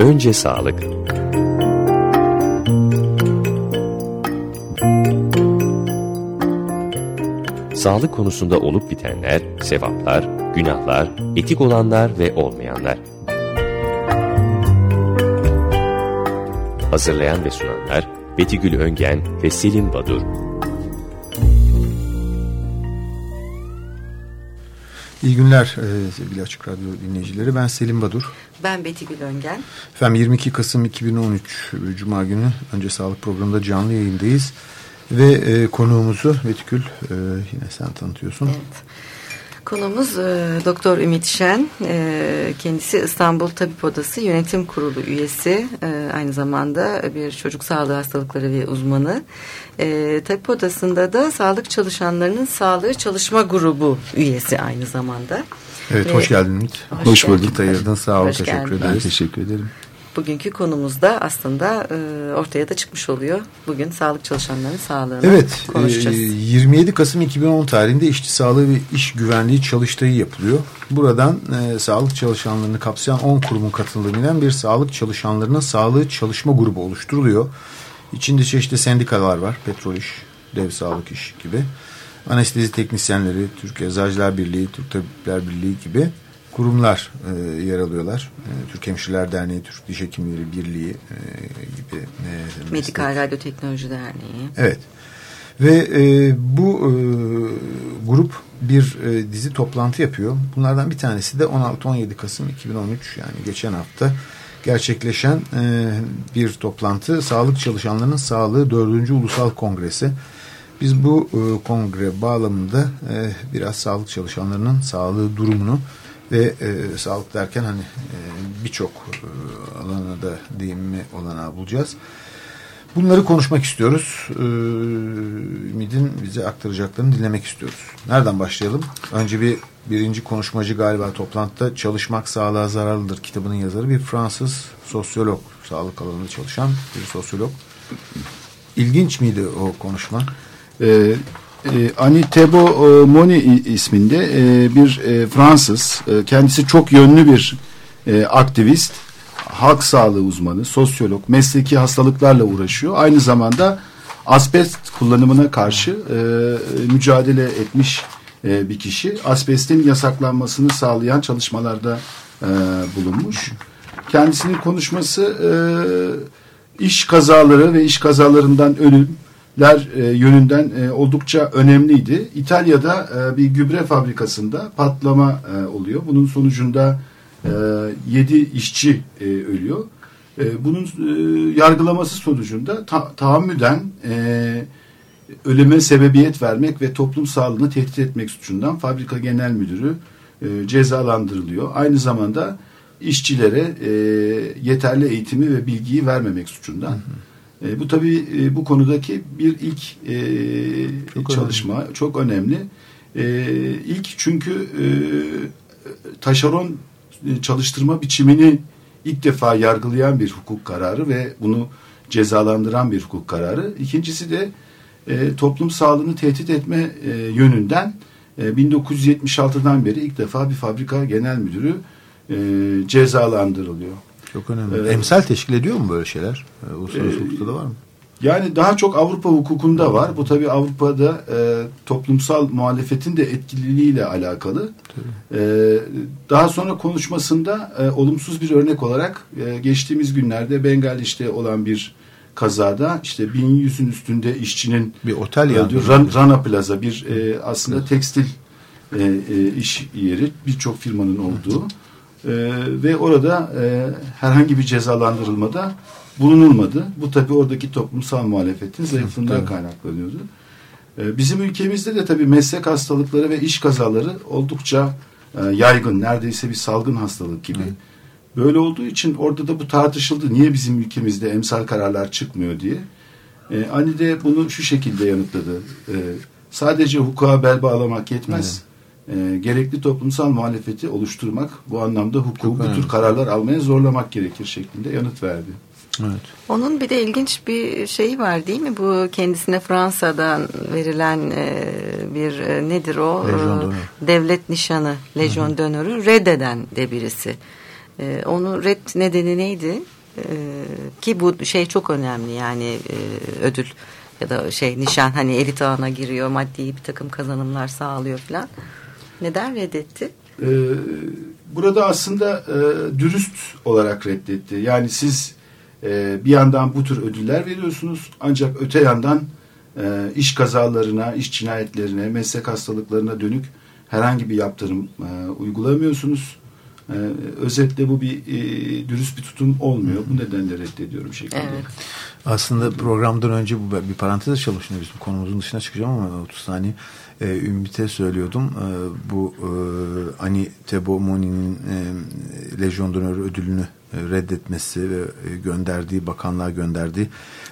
Önce sağlık. Sağlık konusunda olup bitenler, sevaplar, günahlar, etik olanlar ve olmayanlar. Hazırlayan ve sunanlar Betigül Öngen ve Selim Badur. İyi günler e, sevgili Açık Radyo dinleyicileri. Ben Selim Badur. Ben Betigül Öngen. Efendim 22 Kasım 2013 Cuma günü Önce Sağlık programında canlı yayındayız. Ve e, konuğumuzu Betigül e, yine sen tanıtıyorsun. Evet. Konuğumuz e, Doktor Ümit Şen. E, kendisi İstanbul Tabip Odası Yönetim Kurulu üyesi. E, aynı zamanda bir çocuk sağlığı hastalıkları ve uzmanı. E, Tabip Odası'nda da sağlık çalışanlarının sağlığı çalışma grubu üyesi aynı zamanda. Evet hoş geldin Ümit. Hoş, hoş bulduk. Ayırdın sağ ol. Hoş teşekkür geldin. ederiz. Ben teşekkür ederim bugünkü konumuz da aslında e, ortaya da çıkmış oluyor. Bugün sağlık çalışanlarının sağlığını evet, konuşacağız. E, 27 Kasım 2010 tarihinde işçi sağlığı ve iş güvenliği çalıştayı yapılıyor. Buradan e, sağlık çalışanlarını kapsayan 10 kurumun katıldığıyla bir sağlık çalışanlarının sağlığı çalışma grubu oluşturuluyor. İçinde çeşitli sendikalar var. Petrol İş, Dev Sağlık İş gibi. Anestezi teknisyenleri, Türk Eczacılar Birliği, Türk Tabipler Birliği gibi kurumlar e, yer alıyorlar. E, Türk Hemşireler Derneği, Türk Diş Hekimleri Birliği e, gibi. E, Medikal Radyoteknoloji Derneği. Evet. Ve e, bu e, grup bir e, dizi toplantı yapıyor. Bunlardan bir tanesi de 16-17 Kasım 2013 yani geçen hafta gerçekleşen e, bir toplantı. Sağlık çalışanlarının sağlığı 4. Ulusal Kongresi. Biz bu e, kongre bağlamında e, biraz sağlık çalışanlarının sağlığı durumunu ve e, sağlık derken hani e, birçok e, alana da değinme olanağı bulacağız. Bunları konuşmak istiyoruz. Ee, Ümid'in bize aktaracaklarını dinlemek istiyoruz. Nereden başlayalım? Önce bir birinci konuşmacı galiba toplantıda Çalışmak Sağlığa Zararlıdır kitabının yazarı bir Fransız sosyolog. Sağlık alanında çalışan bir sosyolog. İlginç miydi o konuşma? Ee, e, Anitebo e, Moni isminde e, bir e, Fransız, e, kendisi çok yönlü bir e, aktivist, halk sağlığı uzmanı, sosyolog, mesleki hastalıklarla uğraşıyor. Aynı zamanda asbest kullanımına karşı e, mücadele etmiş e, bir kişi. Asbestin yasaklanmasını sağlayan çalışmalarda e, bulunmuş. Kendisinin konuşması e, iş kazaları ve iş kazalarından ölüm, ler e, yönünden e, oldukça önemliydi. İtalya'da e, bir gübre fabrikasında patlama oluyor. Bunun sonucunda e, 7 işçi ölüyor. Bunun yargılaması sonucunda ta tahammüden ölüme sebebiyet vermek ve toplum sağlığını tehdit etmek suçundan fabrika genel müdürü cezalandırılıyor. Aynı zamanda işçilere yeterli eğitimi ve bilgiyi vermemek suçundan. Hı hı. E, bu tabii e, bu konudaki bir ilk e, çok çalışma önemli. çok önemli. E, ilk çünkü e, taşeron çalıştırma biçimini ilk defa yargılayan bir hukuk kararı ve bunu cezalandıran bir hukuk kararı. İkincisi de e, toplum sağlığını tehdit etme e, yönünden e, 1976'dan beri ilk defa bir fabrika genel müdürü e, cezalandırılıyor. Çok önemli. Ee, Emsal teşkil ediyor mu böyle şeyler? Ee, uluslararası e, hukukta da var mı? Yani daha çok Avrupa hukukunda var. Bu tabii Avrupa'da e, toplumsal muhalefetin de etkililiğiyle alakalı. E, daha sonra konuşmasında e, olumsuz bir örnek olarak e, geçtiğimiz günlerde Bengaliş'te olan bir kazada işte 1100'ün üstünde işçinin bir otel yandı. Rana Plaza bir e, aslında evet. tekstil e, e, iş yeri birçok firmanın olduğu. Evet e, ve orada e, herhangi bir cezalandırılmada bulunulmadı. Bu tabi oradaki toplumsal muhalefetin zayıflığından kaynaklanıyordu. E, bizim ülkemizde de tabi meslek hastalıkları ve iş kazaları oldukça e, yaygın. Neredeyse bir salgın hastalık gibi. Evet. Böyle olduğu için orada da bu tartışıldı. Niye bizim ülkemizde emsal kararlar çıkmıyor diye. E, Ani de bunu şu şekilde yanıtladı. E, sadece hukuka bel bağlamak yetmez. Evet e, gerekli toplumsal muhalefeti oluşturmak bu anlamda hukuku bu tür kararlar almaya zorlamak gerekir şeklinde yanıt verdi. Evet. Onun bir de ilginç bir şeyi var değil mi? Bu kendisine Fransa'dan verilen e, bir e, nedir o? E, Devlet nişanı, Lejyon dönörü reddeden de birisi. E, onu red nedeni neydi? E, ki bu şey çok önemli yani e, ödül ya da şey nişan hani elit ağına giriyor maddi bir takım kazanımlar sağlıyor falan. Neden reddetti? Ee, burada aslında e, dürüst olarak reddetti. Yani siz e, bir yandan bu tür ödüller veriyorsunuz ancak öte yandan e, iş kazalarına, iş cinayetlerine, meslek hastalıklarına dönük herhangi bir yaptırım e, uygulamıyorsunuz. Özetle bu bir e, dürüst bir tutum olmuyor. Bu nedenle reddediyorum şeklinde. Evet. Aslında programdan önce bu bir parantez açalım şimdi bizim konumuzun dışına çıkacağım ama 30 saniye e, Ümit'e söylüyordum. E, bu e, Ani Tebo Moni'nin e, Lejyon Dönörü ödülünü reddetmesi ve e, gönderdiği bakanlığa gönderdiği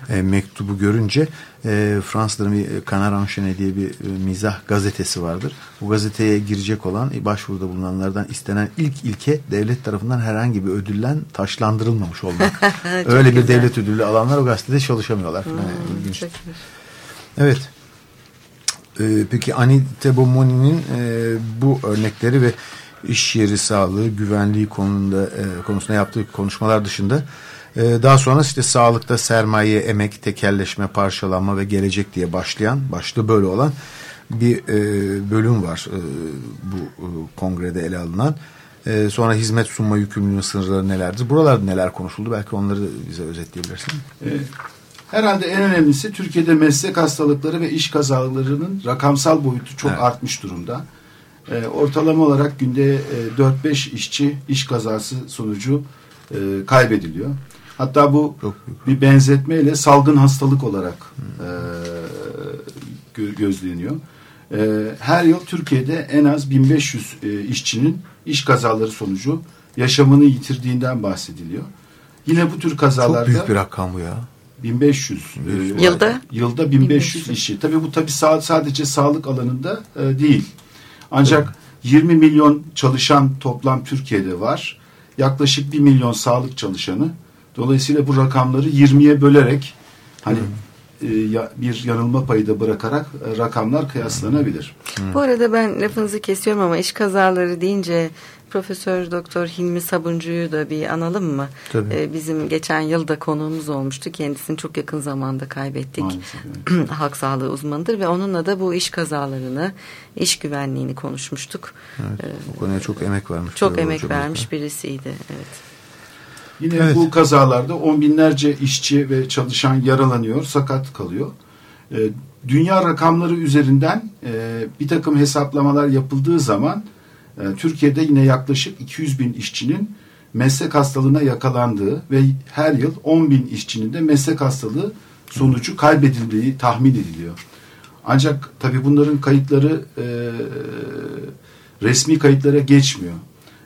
e, mektubu görünce e, Fransızların bir Enchaîné diye bir e, mizah gazetesi vardır. Bu gazeteye girecek olan başvuruda bulunanlardan istenen ilk ilke devlet tarafından herhangi bir ödüllen taşlandırılmamış olmak. Öyle güzel. bir devlet ödülü alanlar o gazetede çalışamıyorlar. Hmm, yani, Evet. Ee, peki Anita Bomoni'nin e, bu örnekleri ve iş yeri sağlığı, güvenliği konusunda, e, konusunda yaptığı konuşmalar dışında e, daha sonra işte sağlıkta sermaye, emek, tekelleşme, parçalanma ve gelecek diye başlayan, başlığı böyle olan bir e, bölüm var e, bu e, kongrede ele alınan. E, sonra hizmet sunma yükümlülüğünün sınırları nelerdir? Buralarda neler konuşuldu? Belki onları bize özetleyebilirsin. Evet. Herhalde en önemlisi Türkiye'de meslek hastalıkları ve iş kazalarının rakamsal boyutu çok evet. artmış durumda. E, ortalama olarak günde e, 4-5 işçi iş kazası sonucu e, kaybediliyor. Hatta bu bir benzetmeyle salgın hastalık olarak e, gö gözleniyor. E, her yıl Türkiye'de en az 1500 e, işçinin iş kazaları sonucu yaşamını yitirdiğinden bahsediliyor. Yine bu tür kazalarda... Çok büyük bir rakam bu ya. 1500 e, yılda yılda 1500, 1500 işi. Tabii bu tabii sadece sağlık alanında e, değil. Ancak evet. 20 milyon çalışan toplam Türkiye'de var. Yaklaşık 1 milyon sağlık çalışanı. Dolayısıyla bu rakamları 20'ye bölerek hani bir yanılma payı da bırakarak e, rakamlar kıyaslanabilir. Bu arada ben lafınızı kesiyorum ama iş kazaları deyince Profesör Doktor Hilmi Sabuncu'yu da bir analım mı? Tabii. Ee, bizim geçen yılda konuğumuz olmuştu. Kendisini çok yakın zamanda kaybettik. evet. Halk sağlığı uzmanıdır ve onunla da bu iş kazalarını, iş güvenliğini konuşmuştuk. Evet, ee, o konuya çok emek vermiş. Çok emek vermiş birisiydi. Evet. Yine evet. bu kazalarda on binlerce işçi ve çalışan yaralanıyor, sakat kalıyor. Ee, dünya rakamları üzerinden e, bir takım hesaplamalar yapıldığı zaman e, Türkiye'de yine yaklaşık 200 bin işçinin meslek hastalığına yakalandığı ve her yıl 10 bin işçinin de meslek hastalığı sonucu kaybedildiği tahmin ediliyor. Ancak tabi bunların kayıtları e, resmi kayıtlara geçmiyor.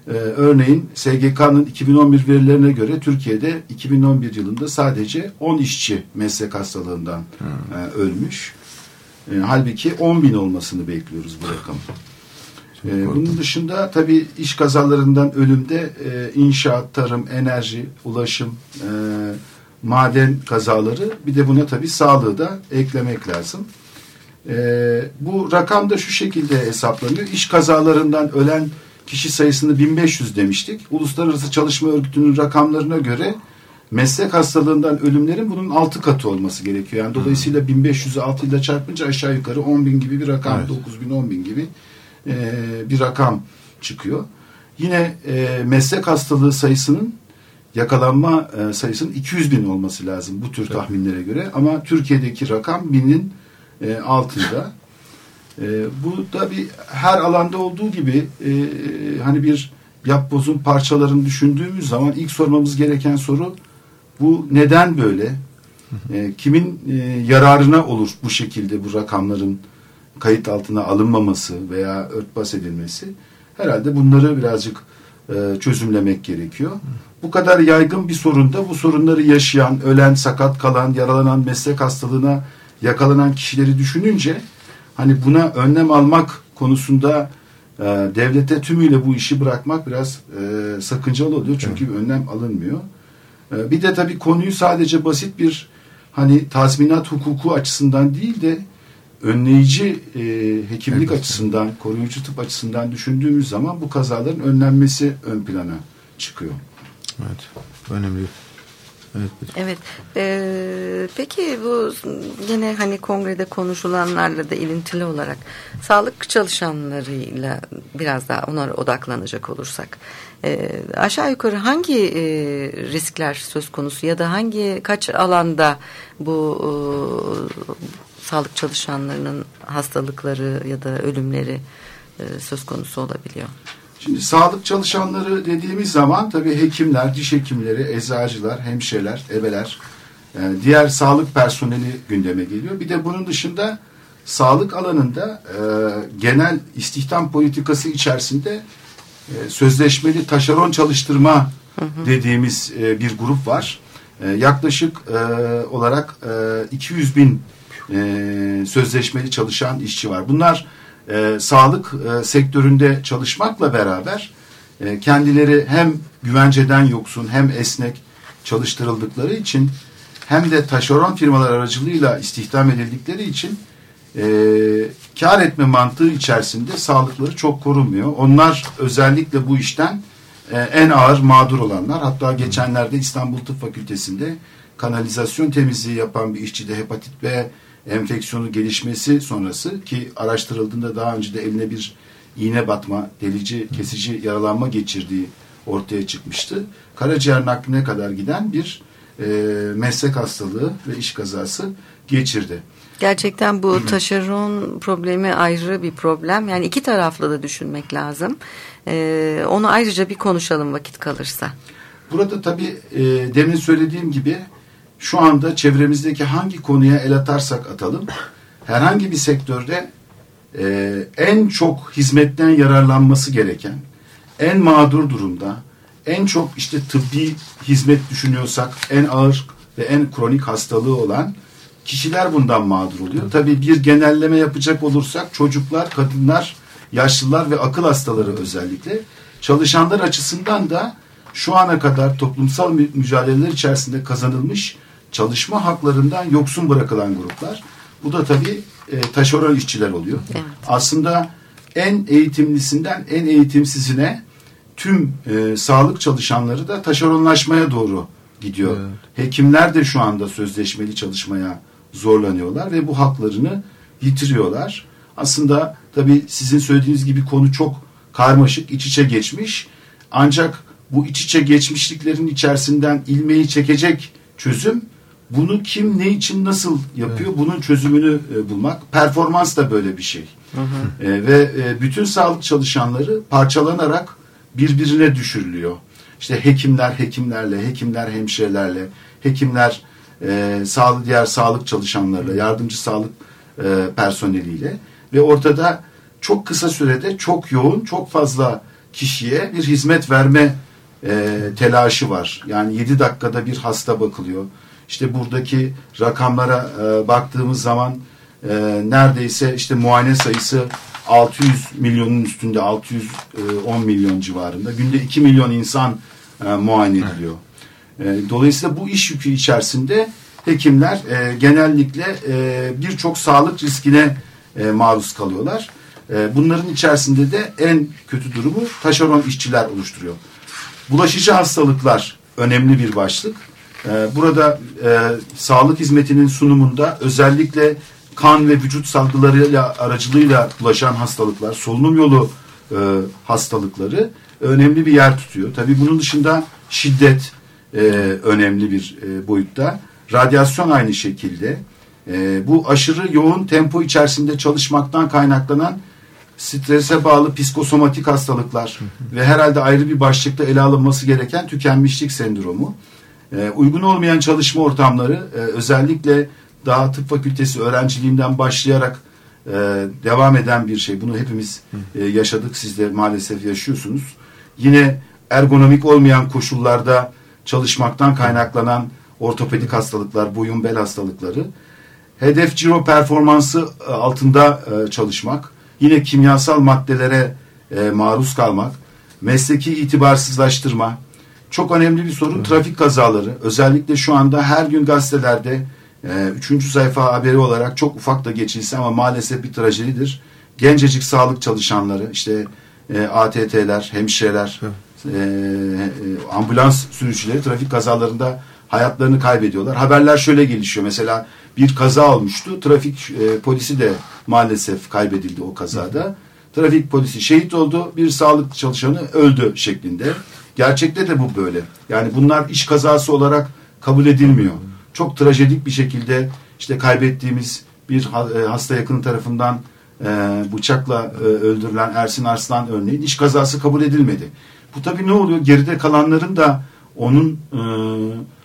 E, örneğin SGK'nın 2011 verilerine göre Türkiye'de 2011 yılında sadece 10 işçi meslek hastalığından hmm. e, ölmüş. E, halbuki 10 bin olmasını bekliyoruz bu rakamın. Ee, bunun dışında tabii iş kazalarından ölümde e, inşaat, tarım, enerji, ulaşım, e, maden kazaları bir de buna tabii sağlığı da eklemek lazım. E, bu rakam da şu şekilde hesaplanıyor. İş kazalarından ölen kişi sayısını 1500 demiştik. Uluslararası Çalışma Örgütü'nün rakamlarına göre meslek hastalığından ölümlerin bunun 6 katı olması gerekiyor. Yani dolayısıyla 1500'ü 6 ile çarpınca aşağı yukarı 10 bin gibi bir rakam, evet. 9 bin, 10 bin gibi e, bir rakam çıkıyor. Yine e, meslek hastalığı sayısının yakalanma e, sayısının 200 bin olması lazım bu tür tahminlere göre. Ama Türkiye'deki rakam binin e, altında. E, bu da bir her alanda olduğu gibi e, hani bir yapbozun parçalarını düşündüğümüz zaman ilk sormamız gereken soru bu neden böyle? E, kimin e, yararına olur bu şekilde bu rakamların kayıt altına alınmaması veya örtbas edilmesi herhalde bunları birazcık e, çözümlemek gerekiyor. Bu kadar yaygın bir sorunda bu sorunları yaşayan, ölen, sakat kalan, yaralanan, meslek hastalığına yakalanan kişileri düşününce hani buna önlem almak konusunda e, devlete tümüyle bu işi bırakmak biraz e, sakıncalı oluyor. Çünkü evet. önlem alınmıyor. E, bir de tabii konuyu sadece basit bir hani tazminat hukuku açısından değil de önleyici e, hekimlik evet. açısından, koruyucu tıp açısından düşündüğümüz zaman bu kazaların önlenmesi ön plana çıkıyor. Evet, önemli. Evet. evet. Ee, peki bu yine hani kongrede konuşulanlarla da ilintili olarak sağlık çalışanlarıyla biraz daha onlara odaklanacak olursak e, aşağı yukarı hangi e, riskler söz konusu ya da hangi kaç alanda bu e, sağlık çalışanlarının hastalıkları ya da ölümleri e, söz konusu olabiliyor? Şimdi sağlık çalışanları dediğimiz zaman tabii hekimler, diş hekimleri, eczacılar, hemşireler, ebeler, yani e, diğer sağlık personeli gündeme geliyor. Bir de bunun dışında sağlık alanında e, genel istihdam politikası içerisinde e, sözleşmeli taşeron çalıştırma hı hı. dediğimiz e, bir grup var. E, yaklaşık e, olarak e, 200 bin e, sözleşmeli çalışan işçi var. Bunlar e, sağlık e, sektöründe çalışmakla beraber e, kendileri hem güvenceden yoksun hem esnek çalıştırıldıkları için hem de taşeron firmalar aracılığıyla istihdam edildikleri için e, kar etme mantığı içerisinde sağlıkları çok korunmuyor. Onlar özellikle bu işten e, en ağır mağdur olanlar. Hatta geçenlerde İstanbul Tıp Fakültesi'nde kanalizasyon temizliği yapan bir işçi de hepatit B enfeksiyonu gelişmesi sonrası ki araştırıldığında daha önce de eline bir iğne batma, delici, kesici yaralanma geçirdiği ortaya çıkmıştı. Karaciğer nakline kadar giden bir e, meslek hastalığı ve iş kazası geçirdi. Gerçekten bu taşeron problemi ayrı bir problem. Yani iki taraflı da düşünmek lazım. Ee, onu ayrıca bir konuşalım vakit kalırsa. Burada tabii e, demin söylediğim gibi şu anda çevremizdeki hangi konuya el atarsak atalım herhangi bir sektörde e, en çok hizmetten yararlanması gereken en mağdur durumda en çok işte tıbbi hizmet düşünüyorsak en ağır ve en kronik hastalığı olan kişiler bundan mağdur oluyor. Tabii bir genelleme yapacak olursak çocuklar, kadınlar, yaşlılar ve akıl hastaları özellikle çalışanlar açısından da şu ana kadar toplumsal mücadeleler içerisinde kazanılmış çalışma haklarından yoksun bırakılan gruplar. Bu da tabii e, taşeron işçiler oluyor. Evet. Aslında en eğitimlisinden en eğitimsizine tüm e, sağlık çalışanları da taşeronlaşmaya doğru gidiyor. Evet. Hekimler de şu anda sözleşmeli çalışmaya zorlanıyorlar ve bu haklarını yitiriyorlar. Aslında tabii sizin söylediğiniz gibi konu çok karmaşık, iç içe geçmiş. Ancak bu iç içe geçmişliklerin içerisinden ilmeği çekecek çözüm bunu kim ne için nasıl yapıyor evet. bunun çözümünü e, bulmak. Performans da böyle bir şey. Hı hı. E, ve e, bütün sağlık çalışanları parçalanarak birbirine düşürülüyor. İşte hekimler hekimlerle, hekimler hemşirelerle, hekimler e, sağlık diğer sağlık çalışanlarıyla, yardımcı sağlık e, personeliyle ve ortada çok kısa sürede çok yoğun, çok fazla kişiye bir hizmet verme e, telaşı var. Yani 7 dakikada bir hasta bakılıyor. İşte buradaki rakamlara e, baktığımız zaman e, neredeyse işte muayene sayısı 600 milyonun üstünde 610 milyon civarında. Günde 2 milyon insan e, muayene ediliyor. Evet. E, dolayısıyla bu iş yükü içerisinde hekimler e, genellikle e, birçok sağlık riskine e, maruz kalıyorlar. E, bunların içerisinde de en kötü durumu taşeron işçiler oluşturuyor. Bulaşıcı hastalıklar önemli bir başlık. Ee, burada e, sağlık hizmetinin sunumunda özellikle kan ve vücut salgılarıyla aracılığıyla bulaşan hastalıklar, solunum yolu e, hastalıkları önemli bir yer tutuyor. Tabii bunun dışında şiddet e, önemli bir e, boyutta. Radyasyon aynı şekilde. E, bu aşırı yoğun tempo içerisinde çalışmaktan kaynaklanan strese bağlı psikosomatik hastalıklar ve herhalde ayrı bir başlıkta ele alınması gereken tükenmişlik sendromu. E, uygun olmayan çalışma ortamları e, özellikle daha tıp fakültesi öğrenciliğinden başlayarak e, devam eden bir şey. Bunu hepimiz e, yaşadık. Siz de maalesef yaşıyorsunuz. Yine ergonomik olmayan koşullarda çalışmaktan kaynaklanan ortopedik hastalıklar, boyun bel hastalıkları. Hedef ciro performansı altında e, çalışmak. Yine kimyasal maddelere e, maruz kalmak. Mesleki itibarsızlaştırma çok önemli bir sorun trafik kazaları. Özellikle şu anda her gün gazetelerde e, üçüncü sayfa haberi olarak çok ufak da geçilse ama maalesef bir trajedidir. Gencecik sağlık çalışanları işte e, ATT'ler, hemşireler, e, e, ambulans sürücüleri trafik kazalarında hayatlarını kaybediyorlar. Haberler şöyle gelişiyor. Mesela bir kaza olmuştu. Trafik e, polisi de maalesef kaybedildi o kazada. Trafik polisi şehit oldu. Bir sağlık çalışanı öldü şeklinde. Gerçekte de bu böyle. Yani bunlar iş kazası olarak kabul edilmiyor. Çok trajedik bir şekilde işte kaybettiğimiz bir e, hasta yakını tarafından e, bıçakla e, öldürülen Ersin Arslan örneğin iş kazası kabul edilmedi. Bu tabii ne oluyor? Geride kalanların da onun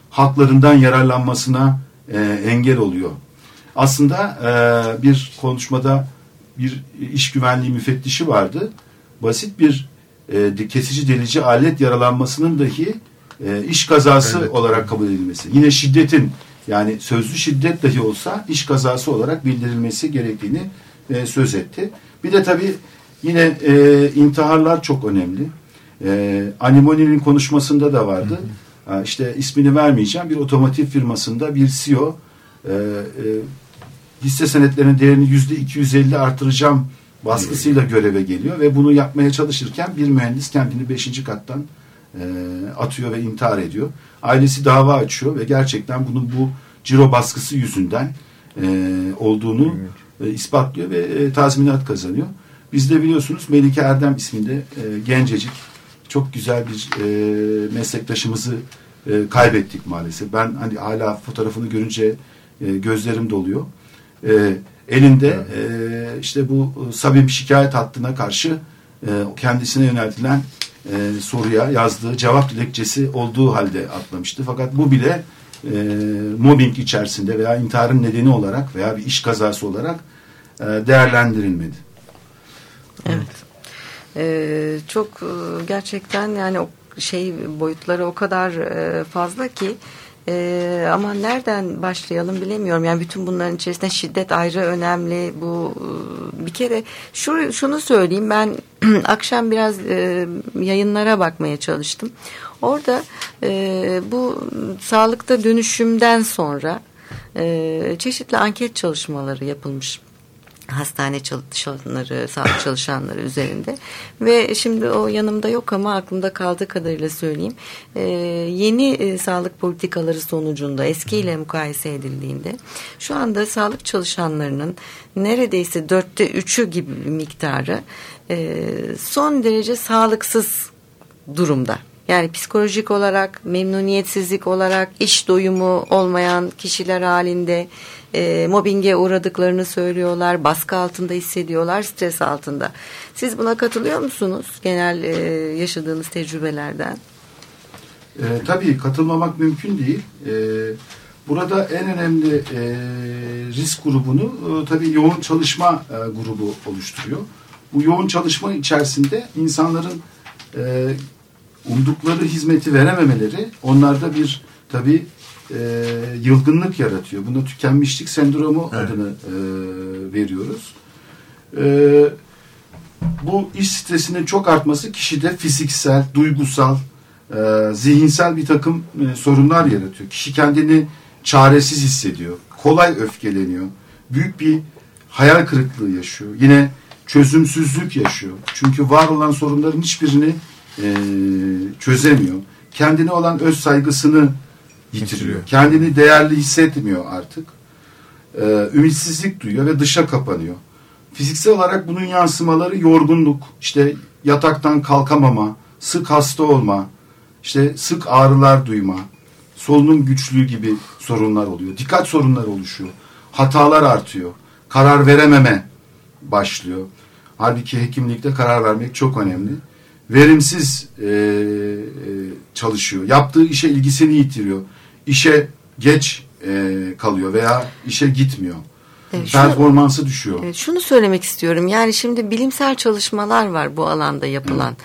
haklarından yararlanmasına engel oluyor. Aslında bir konuşmada bir iş güvenliği müfettişi vardı. Basit bir e, kesici delici alet yaralanmasının dahi e, iş kazası evet. olarak kabul edilmesi. Yine şiddetin yani sözlü şiddet dahi olsa iş kazası olarak bildirilmesi gerektiğini e, söz etti. Bir de tabii yine e, intiharlar çok önemli. E, Animoni'nin konuşmasında da vardı. Hı hı. İşte ismini vermeyeceğim. Bir otomotiv firmasında bir CEO e, e, hisse senetlerinin değerini yüzde 250 artıracağım baskısıyla göreve geliyor ve bunu yapmaya çalışırken bir mühendis kendini beşinci kattan e, atıyor ve intihar ediyor. Ailesi dava açıyor ve gerçekten bunun bu ciro baskısı yüzünden e, olduğunu e, ispatlıyor ve e, tazminat kazanıyor. Biz de biliyorsunuz Melike Erdem isminde e, gencecik çok güzel bir e, meslektaşımızı e, kaybettik maalesef. Ben hani hala fotoğrafını görünce e, gözlerim doluyor. E, elinde e, işte bu e, Sabim şikayet hattına karşı e, kendisine yöneltilen e, soruya yazdığı cevap dilekçesi olduğu halde atlamıştı. Fakat bu bile e, mobbing içerisinde veya intiharın nedeni olarak veya bir iş kazası olarak e, değerlendirilmedi. Evet. Ee, çok e, gerçekten yani o şey boyutları o kadar e, fazla ki ee, ama nereden başlayalım bilemiyorum. Yani bütün bunların içerisinde şiddet ayrı önemli. Bu e, bir kere şu şunu söyleyeyim. Ben akşam biraz e, yayınlara bakmaya çalıştım. Orada e, bu sağlıkta dönüşümden sonra e, çeşitli anket çalışmaları yapılmış hastane çalışanları, sağlık çalışanları üzerinde ve şimdi o yanımda yok ama aklımda kaldığı kadarıyla söyleyeyim. Ee, yeni e, sağlık politikaları sonucunda eskiyle mukayese edildiğinde şu anda sağlık çalışanlarının neredeyse dörtte üçü gibi bir miktarı e, son derece sağlıksız durumda. Yani psikolojik olarak, memnuniyetsizlik olarak, iş doyumu olmayan kişiler halinde e, mobbinge uğradıklarını söylüyorlar, baskı altında hissediyorlar, stres altında. Siz buna katılıyor musunuz genel e, yaşadığınız tecrübelerden? E, tabii katılmamak mümkün değil. E, burada en önemli e, risk grubunu e, tabii yoğun çalışma e, grubu oluşturuyor. Bu yoğun çalışma içerisinde insanların e, umdukları hizmeti verememeleri onlarda bir tabii e, yılgınlık yaratıyor. Buna tükenmişlik sendromu evet. adını e, veriyoruz. E, bu iş stresinin çok artması kişide fiziksel, duygusal, e, zihinsel bir takım e, sorunlar yaratıyor. Kişi kendini çaresiz hissediyor. Kolay öfkeleniyor. Büyük bir hayal kırıklığı yaşıyor. Yine çözümsüzlük yaşıyor. Çünkü var olan sorunların hiçbirini e, çözemiyor. Kendine olan öz saygısını yitiriyor. Kendini değerli hissetmiyor artık. Ee, ümitsizlik duyuyor ve dışa kapanıyor. Fiziksel olarak bunun yansımaları yorgunluk, işte yataktan kalkamama, sık hasta olma, işte sık ağrılar duyma, solunum güçlüğü gibi sorunlar oluyor. Dikkat sorunları oluşuyor. Hatalar artıyor. Karar verememe başlıyor. Halbuki hekimlikte karar vermek çok önemli. Verimsiz e, e, çalışıyor. Yaptığı işe ilgisini yitiriyor işe geç e, kalıyor veya işe gitmiyor. Evet, Performansı şunu, düşüyor. Evet, şunu söylemek istiyorum. Yani şimdi bilimsel çalışmalar var bu alanda yapılan.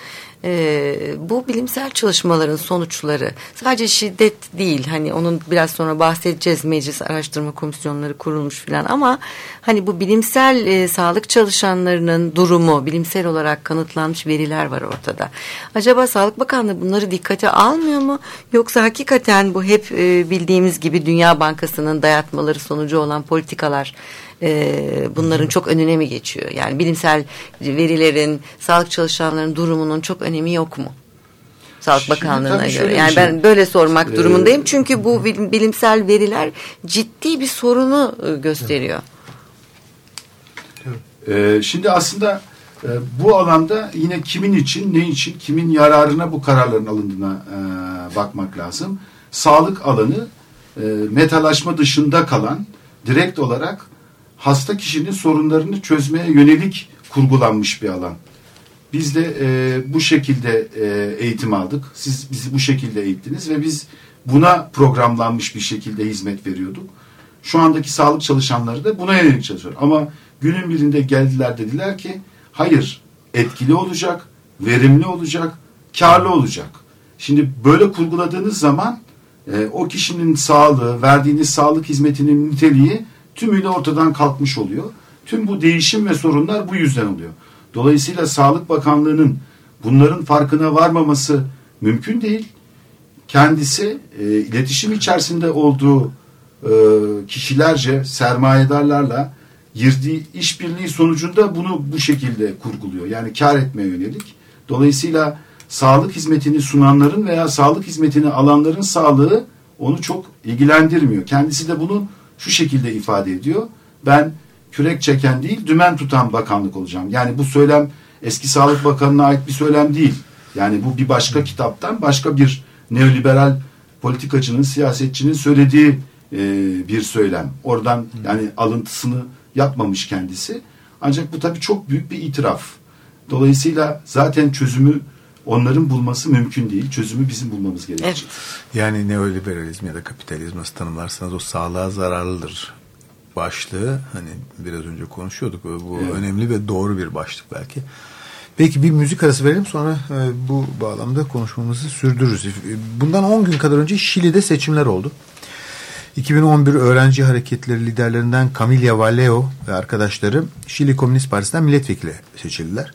E, bu bilimsel çalışmaların sonuçları sadece şiddet değil hani onun biraz sonra bahsedeceğiz meclis araştırma komisyonları kurulmuş filan ama hani bu bilimsel e, sağlık çalışanlarının durumu bilimsel olarak kanıtlanmış veriler var ortada. Acaba Sağlık Bakanlığı bunları dikkate almıyor mu yoksa hakikaten bu hep e, bildiğimiz gibi Dünya Bankası'nın dayatmaları sonucu olan politikalar e, bunların çok önüne mi geçiyor? Yani bilimsel verilerin, sağlık çalışanlarının durumunun çok önemi yok mu? Sağlık Bakanlığı'na göre. Yani şey, ben böyle sormak ee, durumundayım. Çünkü bu bilimsel veriler ciddi bir sorunu e, gösteriyor. Ee, şimdi aslında e, bu alanda yine kimin için, ne için, kimin yararına bu kararların alındığına e, bakmak lazım. Sağlık alanı e, metalaşma dışında kalan direkt olarak hasta kişinin sorunlarını çözmeye yönelik kurgulanmış bir alan. Biz de e, bu şekilde e, eğitim aldık. Siz bizi bu şekilde eğittiniz ve biz buna programlanmış bir şekilde hizmet veriyorduk. Şu andaki sağlık çalışanları da buna yönelik çalışıyor. Ama günün birinde geldiler dediler ki hayır etkili olacak, verimli olacak, karlı olacak. Şimdi böyle kurguladığınız zaman e, o kişinin sağlığı, verdiğiniz sağlık hizmetinin niteliği tümüyle ortadan kalkmış oluyor. Tüm bu değişim ve sorunlar bu yüzden oluyor. Dolayısıyla Sağlık Bakanlığı'nın bunların farkına varmaması mümkün değil. Kendisi e, iletişim içerisinde olduğu e, kişilerce, sermayedarlarla girdiği işbirliği sonucunda bunu bu şekilde kurguluyor. Yani kar etmeye yönelik. Dolayısıyla sağlık hizmetini sunanların veya sağlık hizmetini alanların sağlığı onu çok ilgilendirmiyor. Kendisi de bunu şu şekilde ifade ediyor. Ben kürek çeken değil dümen tutan bakanlık olacağım. Yani bu söylem eski Sağlık Bakanı'na ait bir söylem değil. Yani bu bir başka kitaptan başka bir neoliberal politikacının, siyasetçinin söylediği e, bir söylem. Oradan yani alıntısını yapmamış kendisi. Ancak bu tabii çok büyük bir itiraf. Dolayısıyla zaten çözümü onların bulması mümkün değil. Çözümü bizim bulmamız gerekir. Evet. Yani neoliberalizm ya da kapitalizm nasıl tanımlarsanız o sağlığa zararlıdır başlığı. Hani biraz önce konuşuyorduk. Bu evet. önemli ve doğru bir başlık belki. Peki bir müzik arası verelim sonra e, bu bağlamda konuşmamızı sürdürürüz. Bundan 10 gün kadar önce Şili'de seçimler oldu. 2011 öğrenci hareketleri liderlerinden Camila Valeo ve arkadaşları Şili Komünist Partisi'nden milletvekili seçildiler.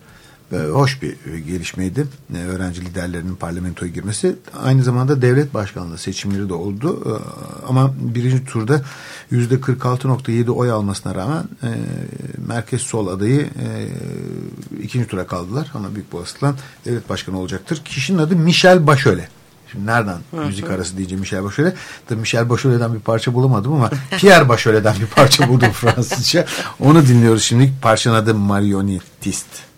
Ee, hoş bir gelişmeydi. Ee, öğrenci liderlerinin parlamentoya girmesi. Aynı zamanda devlet başkanlığı seçimleri de oldu. Ama birinci turda yüzde 46.7 oy almasına rağmen e, merkez sol adayı e, ikinci tura kaldılar. Ama büyük olasılıkla devlet başkanı olacaktır. Kişinin adı Michel Bachelet. Şimdi nereden hı müzik arası diyeceğim Michel Bachelet. Tabii Michel Bachelet'den bir parça bulamadım ama Pierre Bachelet'den bir parça buldum Fransızca. Onu dinliyoruz şimdi. Parçanın adı Marionnettist.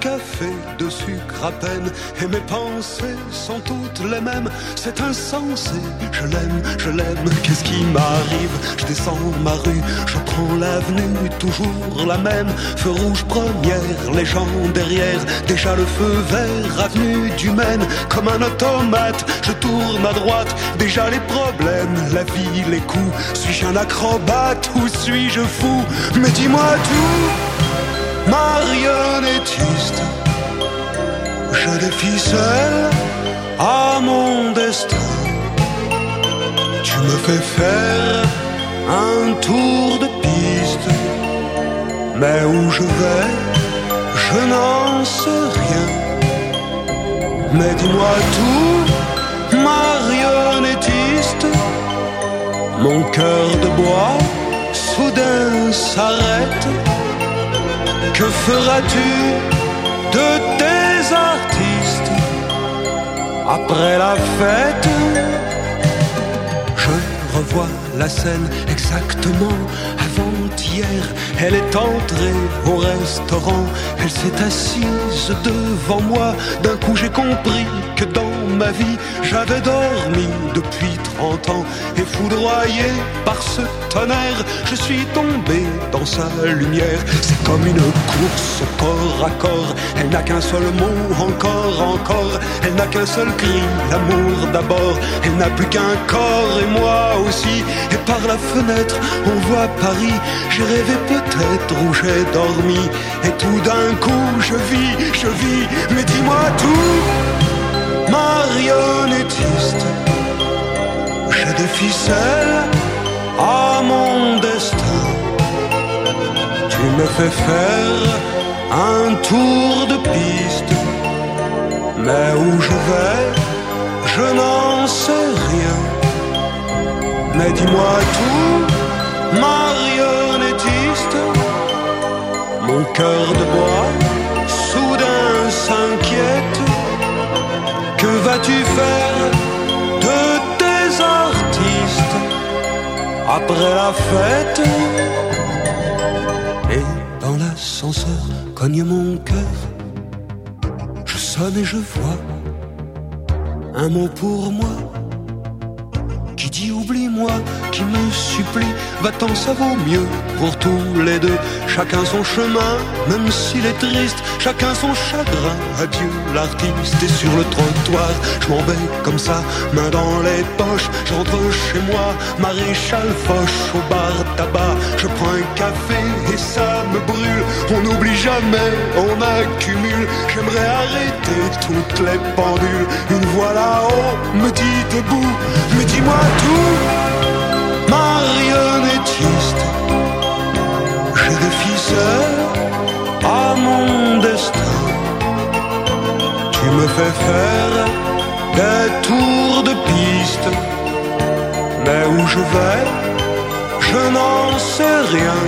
Café de sucre à peine et mes pensées sont toutes les mêmes. C'est insensé, je l'aime, je l'aime. Qu'est-ce qui m'arrive? Je descends ma rue, je prends l'avenue, toujours la même. Feu rouge première, les gens derrière. Déjà le feu vert, avenue du Maine. Comme un automate, je tourne à droite. Déjà les problèmes, la vie, les coups. Suis-je un acrobate ou suis-je fou? Mais dis-moi tout marionnettiste. Je défie seul à mon destin. Tu me fais faire un tour de piste. Mais où je vais, je n'en sais rien. Mais dis-moi tout, marionnettiste. Mon cœur de bois soudain s'arrête que feras-tu de tes artistes après la fête? Je revois la scène exactement avant-hier. Elle est entrée au restaurant, elle s'est assise devant moi. D'un coup j'ai compris que dans ma vie j'avais dormi depuis 30 ans et foudroyé par ce tonnerre, je suis tombé dans sa lumière. C'est comme une course corps à corps, elle n'a qu'un seul mot, encore, encore, elle n'a qu'un seul cri, l'amour d'abord, elle n'a plus qu'un corps et moi aussi, et par la fenêtre on voit Paris, j'ai rêvé peut-être où j'ai dormi, et tout d'un coup je vis, je vis, mais dis-moi tout, marionnettiste, j'ai des ficelles à mon destin, tu me fais faire un tour de piste, mais où je vais, je n'en sais rien. Mais dis-moi tout, marionnettiste, mon cœur de bois soudain s'inquiète. Que vas-tu faire de tes artistes après la fête? Et dans l'ascenseur cogne mon cœur, je sonne et je vois un mot pour moi dit oublie-moi, qui me supplie, va-t'en, ça vaut mieux pour tous les deux. Chacun son chemin, même s'il est triste, chacun son chagrin. Adieu l'artiste et sur le trottoir, je m'en vais comme ça, main dans les poches. J'entre chez moi, maréchal Foch au bar tabac. Je prends un café et ça me brûle. On n'oublie jamais, on accumule. J'aimerais arrêter toutes les pendules. Une voix là-haut me dit debout, mais dis-moi tout, marionnettiste. J'ai des ficelles à mon destin. Tu me fais faire des tours de piste, mais où je vais, je n'en sais rien.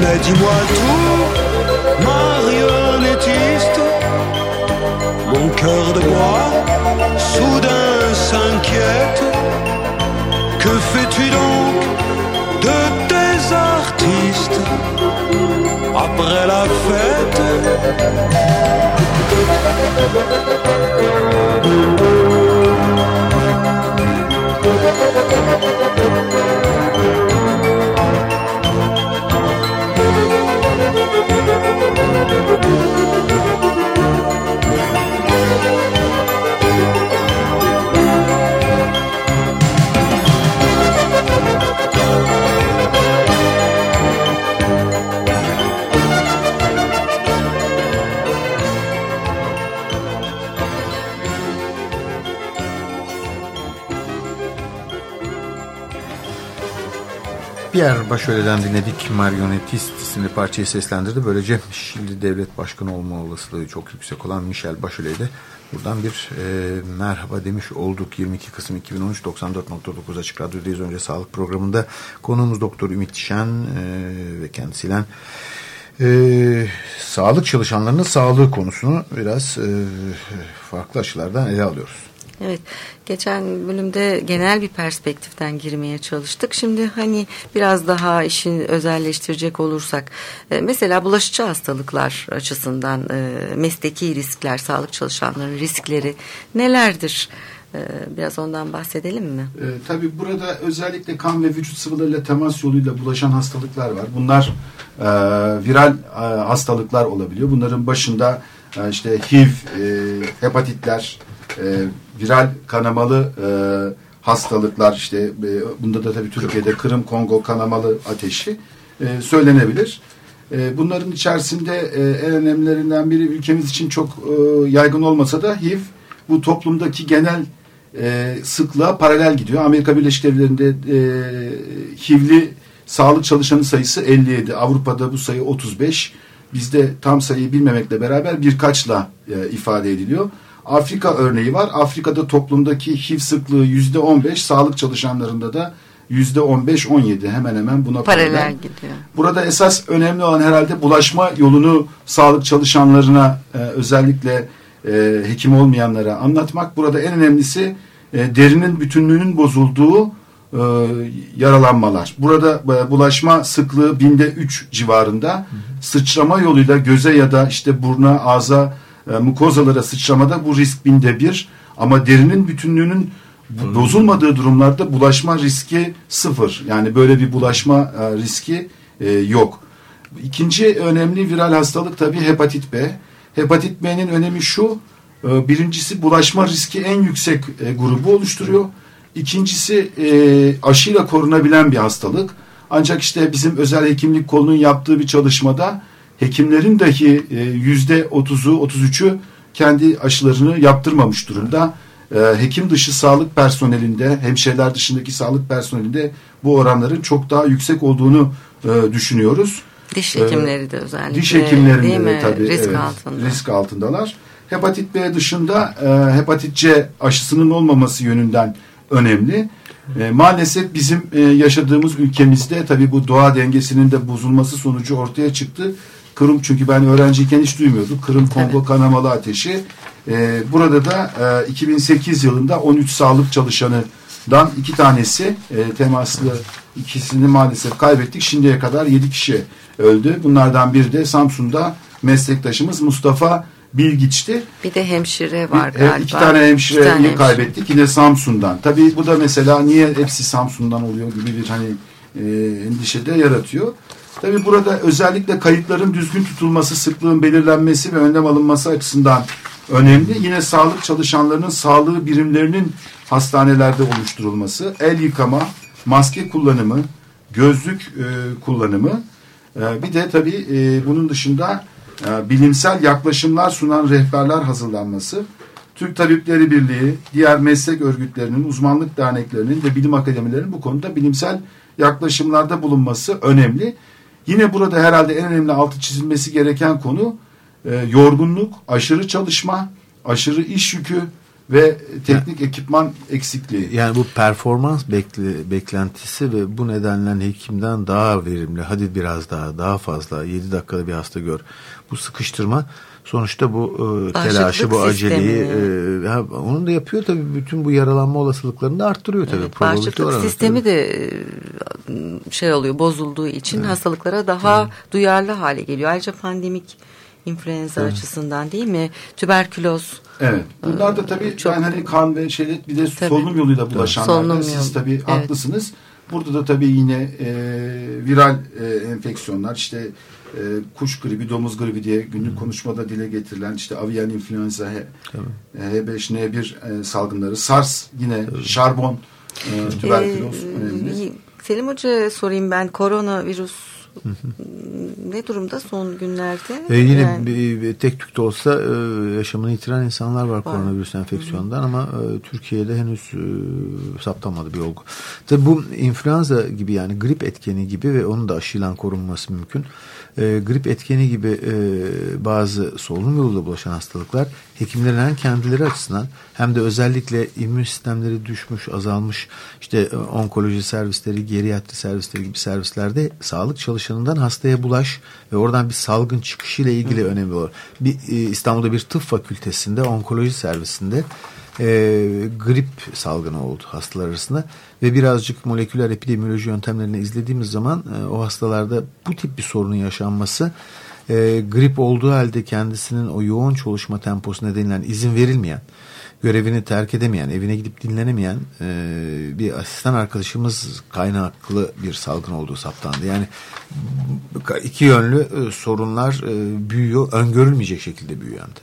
Mais dis-moi tout, marionnettiste. Mon cœur de bois soudain s'inquiète. Que fais-tu donc de tes artistes après la fête? Pierre Başöre'den dinledik. Marionetist isimli parçayı seslendirdi. Böylece Şili devlet başkanı olma olasılığı çok yüksek olan Michel Bachelet'e de buradan bir e, merhaba demiş olduk. 22 Kasım 2013 94.9 Açık Radyo'dayız. Önce sağlık programında konuğumuz Doktor Ümit Şen e, ve kendisiyle e, sağlık çalışanlarının sağlığı konusunu biraz e, farklı açılardan ele alıyoruz. Evet, geçen bölümde genel bir perspektiften girmeye çalıştık. Şimdi hani biraz daha işi özelleştirecek olursak, e, mesela bulaşıcı hastalıklar açısından e, mesleki riskler, sağlık çalışanlarının riskleri nelerdir? E, biraz ondan bahsedelim mi? E, tabii burada özellikle kan ve vücut sıvılarıyla temas yoluyla bulaşan hastalıklar var. Bunlar e, viral e, hastalıklar olabiliyor. Bunların başında e, işte HIV, e, hepatitler, e, viral kanamalı e, hastalıklar işte e, bunda da tabii Türkiye'de Kırım Kongo kanamalı ateşi e, söylenebilir. E, bunların içerisinde e, en önemlilerinden biri ülkemiz için çok e, yaygın olmasa da HIV bu toplumdaki genel e, sıklığa paralel gidiyor. Amerika Birleşik Devletleri'nde e, HIV'li sağlık çalışanı sayısı 57. Avrupa'da bu sayı 35. Bizde tam sayıyı bilmemekle beraber birkaçla e, ifade ediliyor. Afrika örneği var. Afrika'da toplumdaki HIV sıklığı yüzde 15, sağlık çalışanlarında da yüzde 15-17 hemen hemen buna paralel, paralel gidiyor. Burada esas önemli olan herhalde bulaşma yolunu sağlık çalışanlarına e, özellikle e, hekim olmayanlara anlatmak. Burada en önemlisi e, derinin bütünlüğünün bozulduğu e, yaralanmalar. Burada e, bulaşma sıklığı binde 3 civarında. Sıçrama yoluyla göze ya da işte burna, ağza, e, mukozalara sıçramada bu risk binde bir. Ama derinin bütünlüğünün bozulmadığı durumlarda bulaşma riski sıfır. Yani böyle bir bulaşma e, riski e, yok. İkinci önemli viral hastalık tabii hepatit B. Hepatit B'nin önemi şu. E, birincisi bulaşma riski en yüksek e, grubu oluşturuyor. İkincisi e, aşıyla korunabilen bir hastalık. Ancak işte bizim özel hekimlik kolunun yaptığı bir çalışmada hekimlerin dahi e, yüzde otuzu, otuz üçü kendi aşılarını yaptırmamış durumda. E, hekim dışı sağlık personelinde, hemşireler dışındaki sağlık personelinde bu oranların çok daha yüksek olduğunu e, düşünüyoruz. Diş hekimleri de özellikle. Diş hekimlerinde de tabii risk evet, altında. risk altındalar. Hepatit B dışında hepatit C aşısının olmaması yönünden önemli. E, maalesef bizim e, yaşadığımız ülkemizde tabii bu doğa dengesinin de bozulması sonucu ortaya çıktı. Kırım çünkü ben öğrenciyken hiç duymuyordum. Kırım Kongo Evet. kanamalı ateşi. E, burada da e, 2008 yılında 13 sağlık çalışanından iki tanesi e, temaslı ikisini maalesef kaybettik. Şimdiye kadar 7 kişi öldü. Bunlardan biri de Samsun'da meslektaşımız Mustafa Bilgiç'ti. Bir de hemşire var Bir- galiba. İki tane hemşireyi İki tane hemşire. kaybettik yine Samsun'dan. Tabii bu da mesela niye hepsi Samsun'dan oluyor gibi bir hani e, endişe de yaratıyor. Tabii burada özellikle kayıtların düzgün tutulması, sıklığın belirlenmesi ve önlem alınması açısından önemli. Yine sağlık çalışanlarının sağlığı birimlerinin hastanelerde oluşturulması, el yıkama, maske kullanımı, gözlük e, kullanımı, e, bir de tabii e, bunun dışında e, bilimsel yaklaşımlar sunan rehberler hazırlanması, Türk Tabipleri Birliği, diğer meslek örgütlerinin, uzmanlık derneklerinin ve bilim akademilerinin bu konuda bilimsel yaklaşımlarda bulunması önemli. Yine burada herhalde en önemli altı çizilmesi gereken konu e, yorgunluk, aşırı çalışma, aşırı iş yükü ve teknik ekipman eksikliği. Yani bu performans bekle, beklentisi ve bu nedenle hekimden daha verimli, hadi biraz daha, daha fazla, 7 dakikada bir hasta gör. Bu sıkıştırma sonuçta bu e, telaşı, bu aceleyi, e, ha, onu da yapıyor tabii. Bütün bu yaralanma olasılıklarını da arttırıyor tabii. Evet, bağışıklık sistemi tabii. de e, şey oluyor bozulduğu için hastalıklara daha duyarlı hale geliyor. Ayrıca pandemik influenza açısından değil mi? Tüberküloz. Evet. Bunlar da tabii Çok- yani hani kan ve şey bir de Tabii. solunum yoluyla bulaşanlar. Solunum Siz tabii Evet. haklısınız. Burada da tabii yine e, viral e, enfeksiyonlar işte e, kuş gribi, domuz gribi diye günlük konuşmada dile getirilen işte avian influenza, H, e, H5N1 e, salgınları, SARS yine şarbon, e, tüberküloz Ee, önemli. Selim Hoca sorayım ben koronavirüs ne durumda son günlerde? E yine Yani- bir, bir tek tük de olsa e, yaşamını yitiren insanlar var, koronavirüs enfeksiyonundan ama e, Türkiye'de henüz e, saptamadı bir olgu. Tabii bu influenza gibi yani grip etkeni gibi ve onun da aşıyla korunması mümkün. E, grip etkeni gibi e, bazı solunum yoluyla bulaşan hastalıklar hekimlerin hem kendileri açısından hem de özellikle immün sistemleri düşmüş, azalmış işte e, onkoloji servisleri, geriatri servisleri gibi servislerde sağlık çalışanından hastaya bulaş ve oradan bir salgın çıkışıyla ilgili önemli olur. Bir e, İstanbul'da bir tıp fakültesinde onkoloji servisinde e, grip salgını oldu hastalar arasında ve birazcık moleküler epidemioloji yöntemlerini izlediğimiz zaman e, o hastalarda bu tip bir sorunun yaşanması e, grip olduğu halde kendisinin o yoğun çalışma temposu nedeniyle izin verilmeyen görevini terk edemeyen, evine gidip dinlenemeyen e, bir asistan arkadaşımız kaynaklı bir salgın olduğu saptandı. Yani iki yönlü e, sorunlar e, büyüyor, öngörülmeyecek şekilde büyüyor hem de.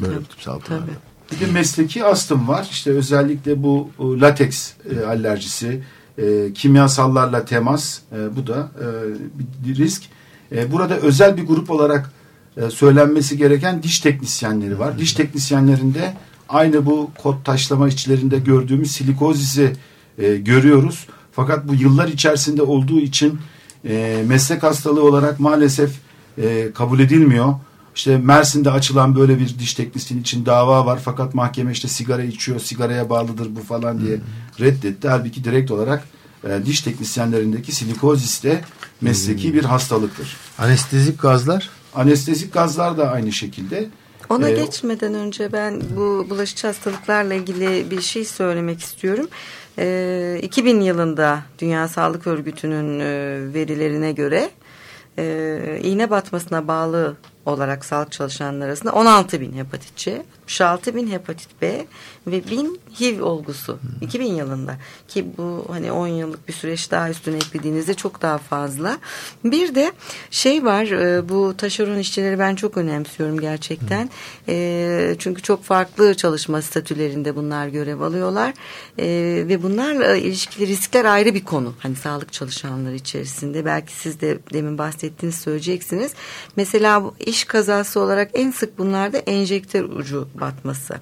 Böyle bir tip salgınlarda. Tabii. Bir de mesleki astım var. İşte özellikle bu e, lateks e, alerjisi, e, kimyasallarla temas bu da bir risk. Burada özel bir grup olarak söylenmesi gereken diş teknisyenleri var. Diş teknisyenlerinde aynı bu kod taşlama işçilerinde gördüğümüz silikozisi görüyoruz. Fakat bu yıllar içerisinde olduğu için meslek hastalığı olarak maalesef kabul edilmiyor. İşte Mersin'de açılan böyle bir diş teknisyeni için dava var fakat mahkeme işte sigara içiyor, sigaraya bağlıdır bu falan diye reddetti. Halbuki direkt olarak e, diş teknisyenlerindeki silikozis de mesleki bir hastalıktır. Anestezik gazlar Anestezik gazlar da aynı şekilde. Ona ee, geçmeden önce ben bu bulaşıcı hastalıklarla ilgili bir şey söylemek istiyorum. Ee, 2000 yılında Dünya Sağlık Örgütü'nün e, verilerine göre e, iğne batmasına bağlı olarak sağlık çalışanlar arasında 16 bin hepatit C, 66 bin hepatit B ve 1000 HIV olgusu hmm. 2000 yılında ki bu hani 10 yıllık bir süreç daha üstüne eklediğinizde çok daha fazla. Bir de şey var e, bu taşeron işçileri ben çok önemsiyorum gerçekten. Hmm. E, çünkü çok farklı çalışma statülerinde bunlar görev alıyorlar e, ve bunlarla ilişkili riskler ayrı bir konu. Hani sağlık çalışanları içerisinde belki siz de demin bahsettiğiniz söyleyeceksiniz. Mesela bu iş kazası olarak en sık bunlarda enjektör ucu batması.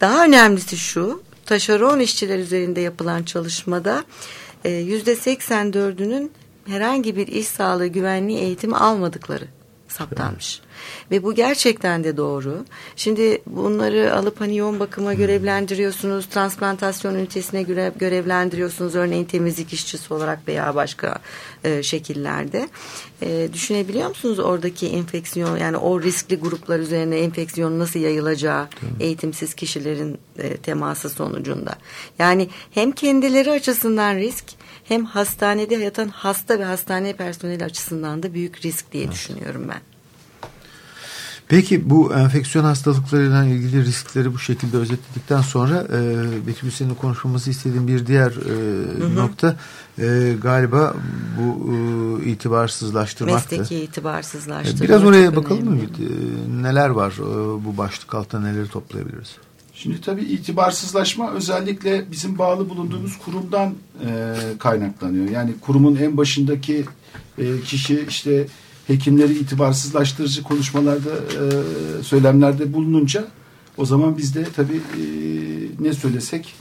Daha önemlisi şu, taşeron işçiler üzerinde yapılan çalışmada e, yüzde 84'ünün herhangi bir iş sağlığı güvenliği eğitimi almadıkları saptanmış. Ve bu gerçekten de doğru. Şimdi bunları alıp hani yoğun bakıma hmm. görevlendiriyorsunuz, transplantasyon ünitesine görev, görevlendiriyorsunuz. Örneğin temizlik işçisi olarak veya başka e, şekillerde. E, düşünebiliyor musunuz oradaki enfeksiyon yani o riskli gruplar üzerine enfeksiyon nasıl yayılacağı Tabii. eğitimsiz kişilerin e, teması sonucunda. Yani hem kendileri açısından risk hem hastanede yatan hasta ve hastane personeli açısından da büyük risk diye evet. düşünüyorum ben. Peki bu enfeksiyon hastalıklarıyla ilgili riskleri bu şekilde özetledikten sonra e, Betül senin konuşmamızı istediğim bir diğer e, hı hı. nokta e, galiba bu e, itibarsızlaştırmaktı. Mesleki itibarsızlaştırma. Biraz oraya bakalım mı? E, neler var e, bu başlık altında neleri toplayabiliriz? Şimdi tabii itibarsızlaşma özellikle bizim bağlı bulunduğumuz kurumdan e, kaynaklanıyor. Yani kurumun en başındaki e, kişi işte hekimleri itibarsızlaştırıcı konuşmalarda, e, söylemlerde bulununca o zaman biz de tabii e, ne söylesek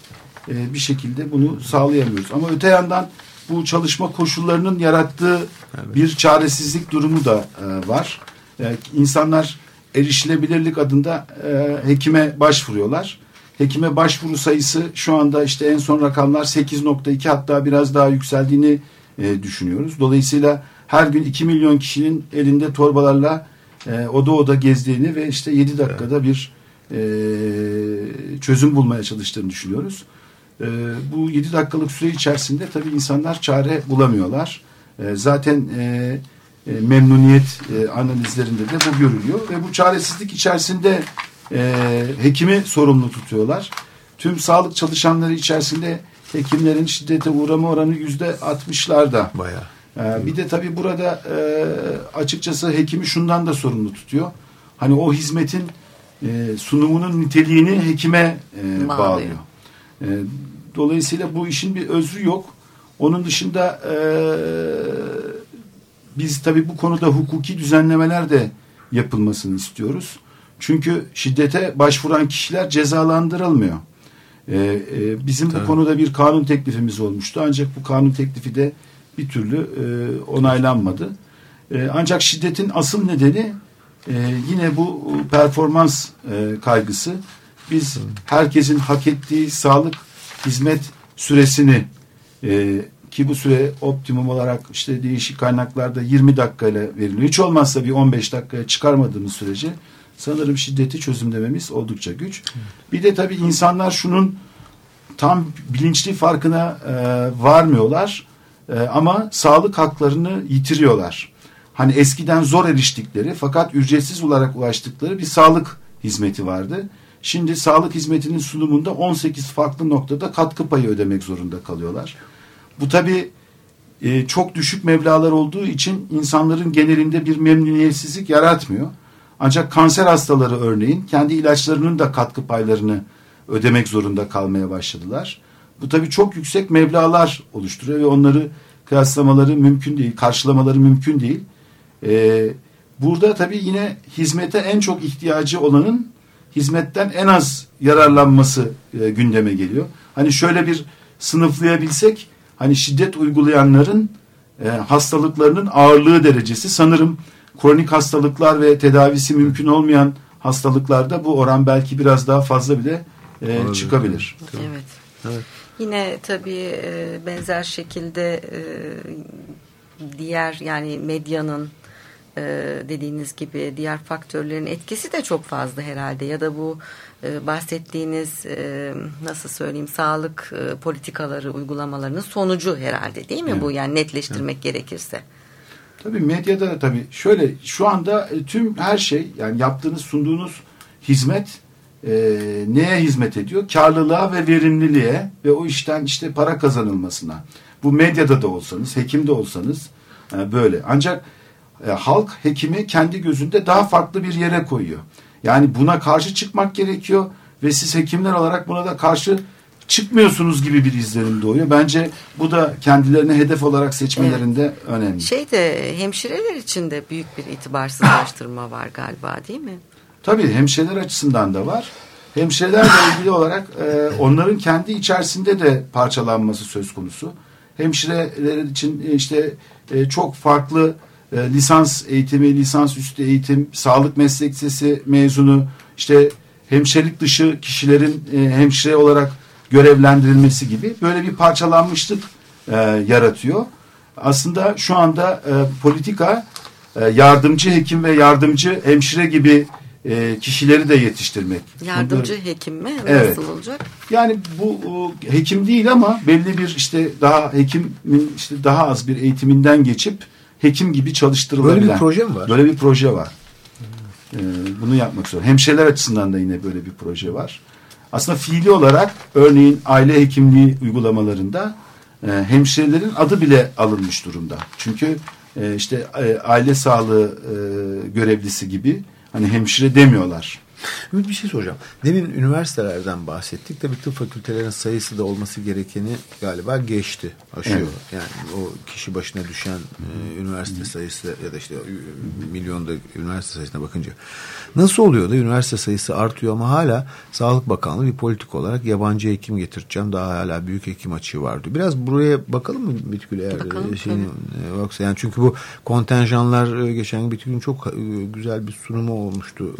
e, bir şekilde bunu sağlayamıyoruz. Ama öte yandan bu çalışma koşullarının yarattığı evet. bir çaresizlik durumu da e, var. Yani insanlar erişilebilirlik adında e, hekime başvuruyorlar. Hekime başvuru sayısı şu anda işte en son rakamlar 8.2 hatta biraz daha yükseldiğini e, düşünüyoruz. Dolayısıyla her gün 2 milyon kişinin elinde torbalarla e, oda oda gezdiğini ve işte 7 dakikada bir e, çözüm bulmaya çalıştığını düşünüyoruz. E, bu 7 dakikalık süre içerisinde tabii insanlar çare bulamıyorlar. E, zaten e, e, memnuniyet e, analizlerinde de bu görülüyor ve bu çaresizlik içerisinde e, hekimi sorumlu tutuyorlar. Tüm sağlık çalışanları içerisinde hekimlerin şiddete uğrama oranı yüzde altmışlarda. Bayağı. Ee, bir de tabii burada e, açıkçası hekimi şundan da sorumlu tutuyor. Hani o hizmetin e, sunumunun niteliğini hekime e, bağlıyor. E, dolayısıyla bu işin bir özrü yok. Onun dışında e, biz tabii bu konuda hukuki düzenlemeler de yapılmasını istiyoruz. Çünkü şiddete başvuran kişiler cezalandırılmıyor. E, e, bizim tabii. bu konuda bir kanun teklifimiz olmuştu. Ancak bu kanun teklifi de bir türlü e, onaylanmadı. E, ancak şiddetin asıl nedeni e, yine bu performans e, kaygısı. Biz herkesin hak ettiği sağlık hizmet süresini e, ki bu süre optimum olarak işte değişik kaynaklarda 20 dakikayla veriliyor. Hiç olmazsa bir 15 dakikaya çıkarmadığımız sürece sanırım şiddeti çözümlememiz oldukça güç. Bir de tabii insanlar şunun tam bilinçli farkına e, varmıyorlar. E, ama sağlık haklarını yitiriyorlar. Hani eskiden zor eriştikleri fakat ücretsiz olarak ulaştıkları bir sağlık hizmeti vardı. Şimdi sağlık hizmetinin sunumunda 18 farklı noktada katkı payı ödemek zorunda kalıyorlar. Bu tabi e, çok düşük meblalar olduğu için insanların genelinde bir memnuniyetsizlik yaratmıyor. Ancak kanser hastaları örneğin kendi ilaçlarının da katkı paylarını ödemek zorunda kalmaya başladılar. Bu tabii çok yüksek meblalar oluşturuyor ve onları kıyaslamaları mümkün değil, karşılamaları mümkün değil. Ee, burada tabii yine hizmete en çok ihtiyacı olanın hizmetten en az yararlanması e, gündeme geliyor. Hani şöyle bir sınıflayabilsek, hani şiddet uygulayanların e, hastalıklarının ağırlığı derecesi sanırım kronik hastalıklar ve tedavisi mümkün olmayan hastalıklarda bu oran belki biraz daha fazla bile e, çıkabilir. Evet. evet. Yine tabii benzer şekilde diğer yani medyanın e, dediğiniz gibi diğer faktörlerin etkisi de çok fazla herhalde ya da bu e, bahsettiğiniz e, nasıl söyleyeyim sağlık e, politikaları uygulamalarının sonucu herhalde değil mi evet. bu yani netleştirmek evet. gerekirse. Tabii medyada da tabii şöyle şu anda tüm her şey yani yaptığınız sunduğunuz hizmet e, neye hizmet ediyor? Karlılığa ve verimliliğe ve o işten işte para kazanılmasına. Bu medyada da olsanız, hekimde olsanız e, böyle. Ancak e, halk hekimi kendi gözünde daha farklı bir yere koyuyor. Yani buna karşı çıkmak gerekiyor ve siz hekimler olarak buna da karşı çıkmıyorsunuz gibi bir izlenim doğuyor. Bence bu da kendilerine hedef olarak seçmelerinde evet. önemli. Şey de hemşireler için de büyük bir itibarsızlaştırma var galiba değil mi? Tabii hemşireler açısından da var. Hemşirelerle ilgili olarak e, onların kendi içerisinde de parçalanması söz konusu. Hemşireler için işte e, çok farklı e, lisans eğitimi, lisans üstü eğitim, sağlık meslek lisesi mezunu, işte hemşirelik dışı kişilerin e, hemşire olarak görevlendirilmesi gibi böyle bir parçalanmışlık e, yaratıyor. Aslında şu anda e, politika e, yardımcı hekim ve yardımcı hemşire gibi e, kişileri de yetiştirmek. Yardımcı Bunları, hekim mi? Evet. Nasıl olacak? Yani bu o, hekim değil ama belli bir işte daha hekimin işte daha az bir eğitiminden geçip hekim gibi çalıştırılabilen. Böyle bir proje mi var? Böyle bir proje var. Ee, bunu yapmak zor. Hemşireler açısından da yine böyle bir proje var. Aslında fiili olarak örneğin aile hekimliği uygulamalarında e, hemşirelerin adı bile alınmış durumda. Çünkü e, işte e, aile sağlığı e, görevlisi gibi hani hemşire demiyorlar. Ümit bir şey soracağım. Demin üniversitelerden bahsettik. Tabii tıp fakültelerinin sayısı da olması gerekeni galiba geçti. Aşıyor. Evet. Yani o kişi başına düşen e, üniversite sayısı ya da işte milyonda üniversite sayısına bakınca. Nasıl oluyor da üniversite sayısı artıyor ama hala Sağlık Bakanlığı bir politik olarak yabancı hekim getireceğim. Daha hala büyük hekim açığı var diyor. Biraz buraya bakalım mı Bitgül eğer bakalım, şeyini, e, yoksa yani çünkü bu kontenjanlar e, geçen Bitgül'ün çok e, güzel bir sunumu olmuştu.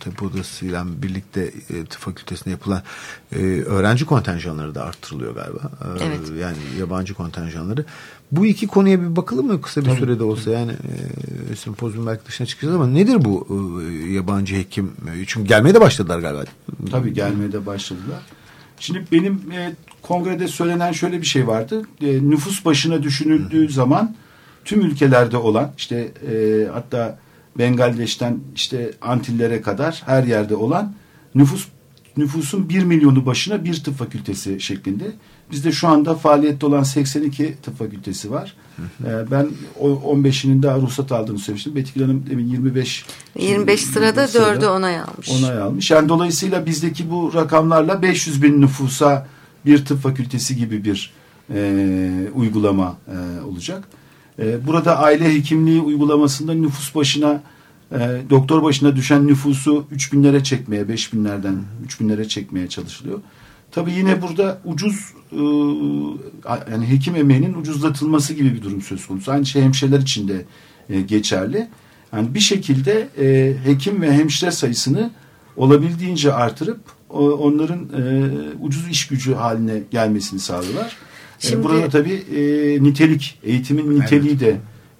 Tabii odasıyla birlikte e, tıp fakültesinde yapılan e, öğrenci kontenjanları da arttırılıyor galiba. E, evet. Yani yabancı kontenjanları. Bu iki konuya bir bakalım mı kısa bir Tabii. sürede olsa yani e, sempozyum belki dışına çıkacağız ama nedir bu e, yabancı hekim? Çünkü gelmeye de başladılar galiba. Tabii gelmeye de başladılar. Şimdi benim e, kongrede söylenen şöyle bir şey vardı. E, nüfus başına düşünüldüğü Hı. zaman tüm ülkelerde olan işte e, hatta Bengaldeş'ten işte Antillere kadar her yerde olan nüfus nüfusun 1 milyonu başına bir tıp fakültesi şeklinde. Bizde şu anda faaliyette olan 82 tıp fakültesi var. Hı hı. Ee, ben 15'inin daha ruhsat aldığını söylemiştim. Betikül Hanım demin 25 25 sırada 4'ü onay almış. Onay almış. Yani dolayısıyla bizdeki bu rakamlarla 500 bin nüfusa bir tıp fakültesi gibi bir e, uygulama e, olacak. E, burada aile hekimliği uygulamasında nüfus başına e, doktor başına düşen nüfusu 3 binlere çekmeye, 5 binlerden 3 binlere çekmeye çalışılıyor. Tabii yine burada ucuz e, yani hekim emeğinin ucuzlatılması gibi bir durum söz konusu. Aynı şey hemşireler için de e, geçerli. Yani bir şekilde hekim ve hemşire sayısını olabildiğince artırıp onların ucuz iş gücü haline gelmesini sağlıyorlar. E, Şimdi, Burada tabii e, nitelik, eğitimin niteliği evet. de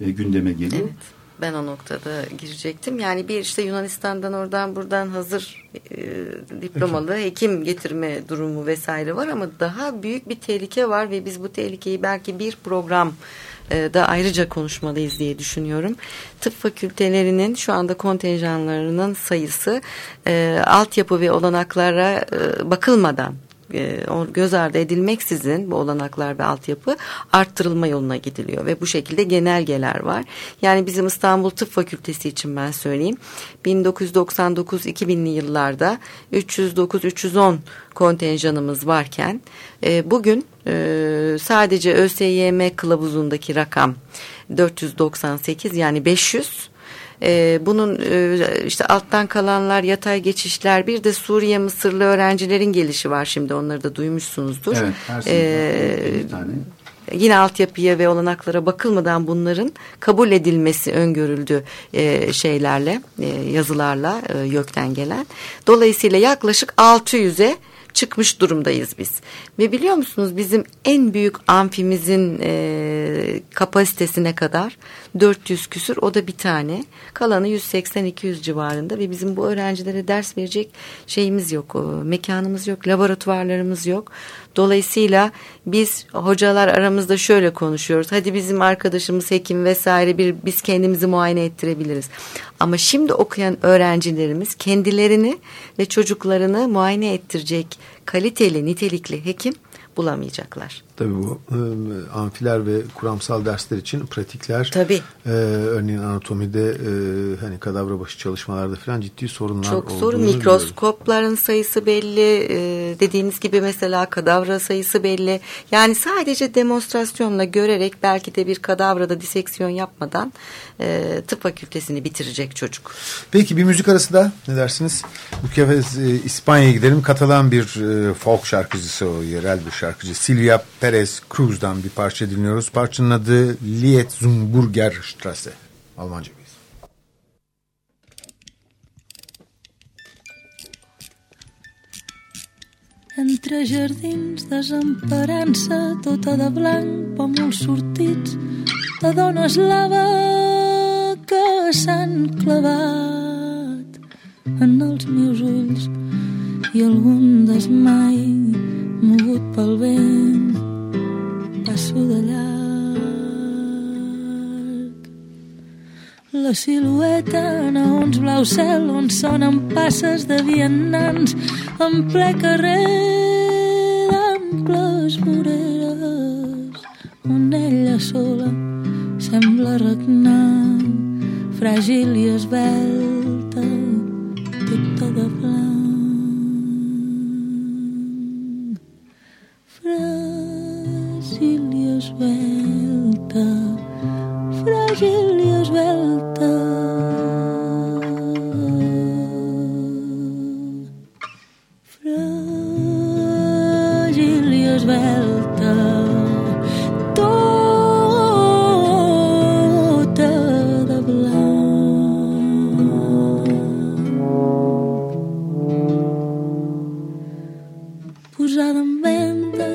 e, gündeme geliyor. Evet. Ben o noktada girecektim. Yani bir işte Yunanistan'dan oradan buradan hazır e, diplomalı Peki. hekim getirme durumu vesaire var ama daha büyük bir tehlike var ve biz bu tehlikeyi belki bir program e, da ayrıca konuşmalıyız diye düşünüyorum. Tıp fakültelerinin şu anda kontenjanlarının sayısı e, altyapı ve olanaklara e, bakılmadan göz ardı edilmeksizin bu olanaklar ve altyapı arttırılma yoluna gidiliyor ve bu şekilde genelgeler var. Yani bizim İstanbul Tıp Fakültesi için ben söyleyeyim 1999-2000'li yıllarda 309-310 kontenjanımız varken e, bugün e, sadece ÖSYM kılavuzundaki rakam 498 yani 500 e, bunun e, işte alttan kalanlar, yatay geçişler, bir de Suriye Mısırlı öğrencilerin gelişi var şimdi onları da duymuşsunuzdur. Evet, her ee, bir tane yine altyapıya ve olanaklara bakılmadan bunların kabul edilmesi öngörüldü e, şeylerle, e, yazılarla e, YÖK'ten gelen. Dolayısıyla yaklaşık 600'e çıkmış durumdayız biz. Ve biliyor musunuz bizim en büyük amfimizin e, kapasitesine kadar 400 küsür o da bir tane. Kalanı 180-200 civarında ve bizim bu öğrencilere ders verecek şeyimiz yok. Mekanımız yok, laboratuvarlarımız yok. Dolayısıyla biz hocalar aramızda şöyle konuşuyoruz. Hadi bizim arkadaşımız hekim vesaire bir biz kendimizi muayene ettirebiliriz. Ama şimdi okuyan öğrencilerimiz kendilerini ve çocuklarını muayene ettirecek kaliteli, nitelikli hekim bulamayacaklar. Tabii bu e, amfiler ve kuramsal dersler için pratikler. Tabii. E, örneğin anatomide e, hani kadavra başı çalışmalarda falan ciddi sorunlar Çok sorun. Mikroskopların biliyorum. sayısı belli. E, dediğiniz gibi mesela kadavra sayısı belli. Yani sadece demonstrasyonla görerek belki de bir kadavrada diseksiyon yapmadan e, tıp fakültesini bitirecek çocuk. Peki bir müzik arası da ne dersiniz? Bu kez e, İspanya'ya gidelim. Katalan bir e, folk şarkıcısı o yerel bir şarkıcı. Silvia Perez Cruz'dan bir parça dinliyoruz. Parçanın adı Liet Zumburger Strasse. Almanca biz. Entre jardins desemparant-se tota de blanc, pòmuls sortits de dones lava que s'han clavat en els meus ulls i algun desmai mogut pel vent passo de llarg. La silueta en uns blau cel on sonen passes de vianants en ple carrer d'amples voreres on ella sola sembla regnar fràgil i esbelta tota de blanc frágil y esbelta. Tota de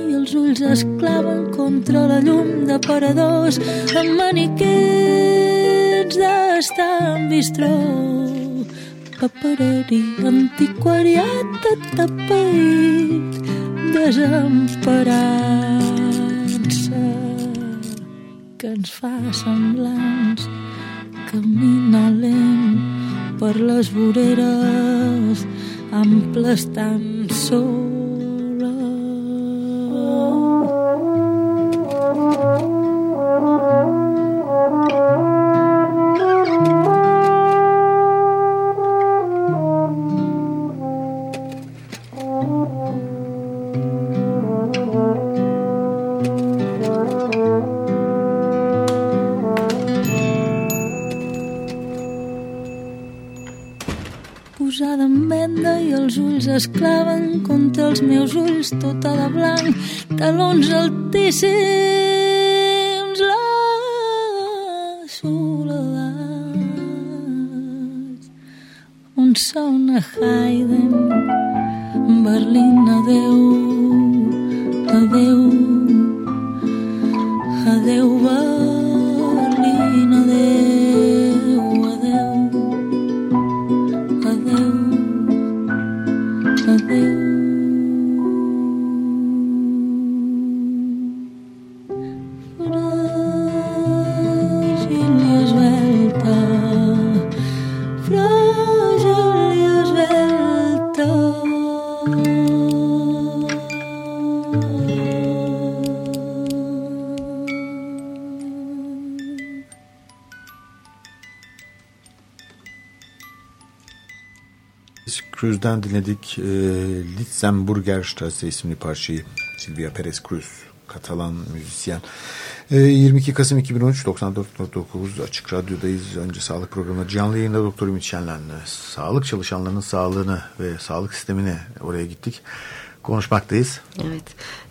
i els ulls es claven contra la llum d'aparadors amb maniquets d'estam bistró papereri antiquariat de tapeït desemparant-se que ens fa semblants caminar lent per les voreres amples tan sols Berlín, adeu, adeu, adeu, Berlín, Cruz'dan dinledik e, Litzenburgerstrasse isimli parçayı Silvia Perez Cruz Katalan müzisyen. E, 22 Kasım 2013 94.9 Açık Radyo'dayız. Önce sağlık programında canlı yayında Doktor Ümit Şenlen'le sağlık çalışanlarının sağlığını ve sağlık sistemini oraya gittik konuşmaktayız. Evet.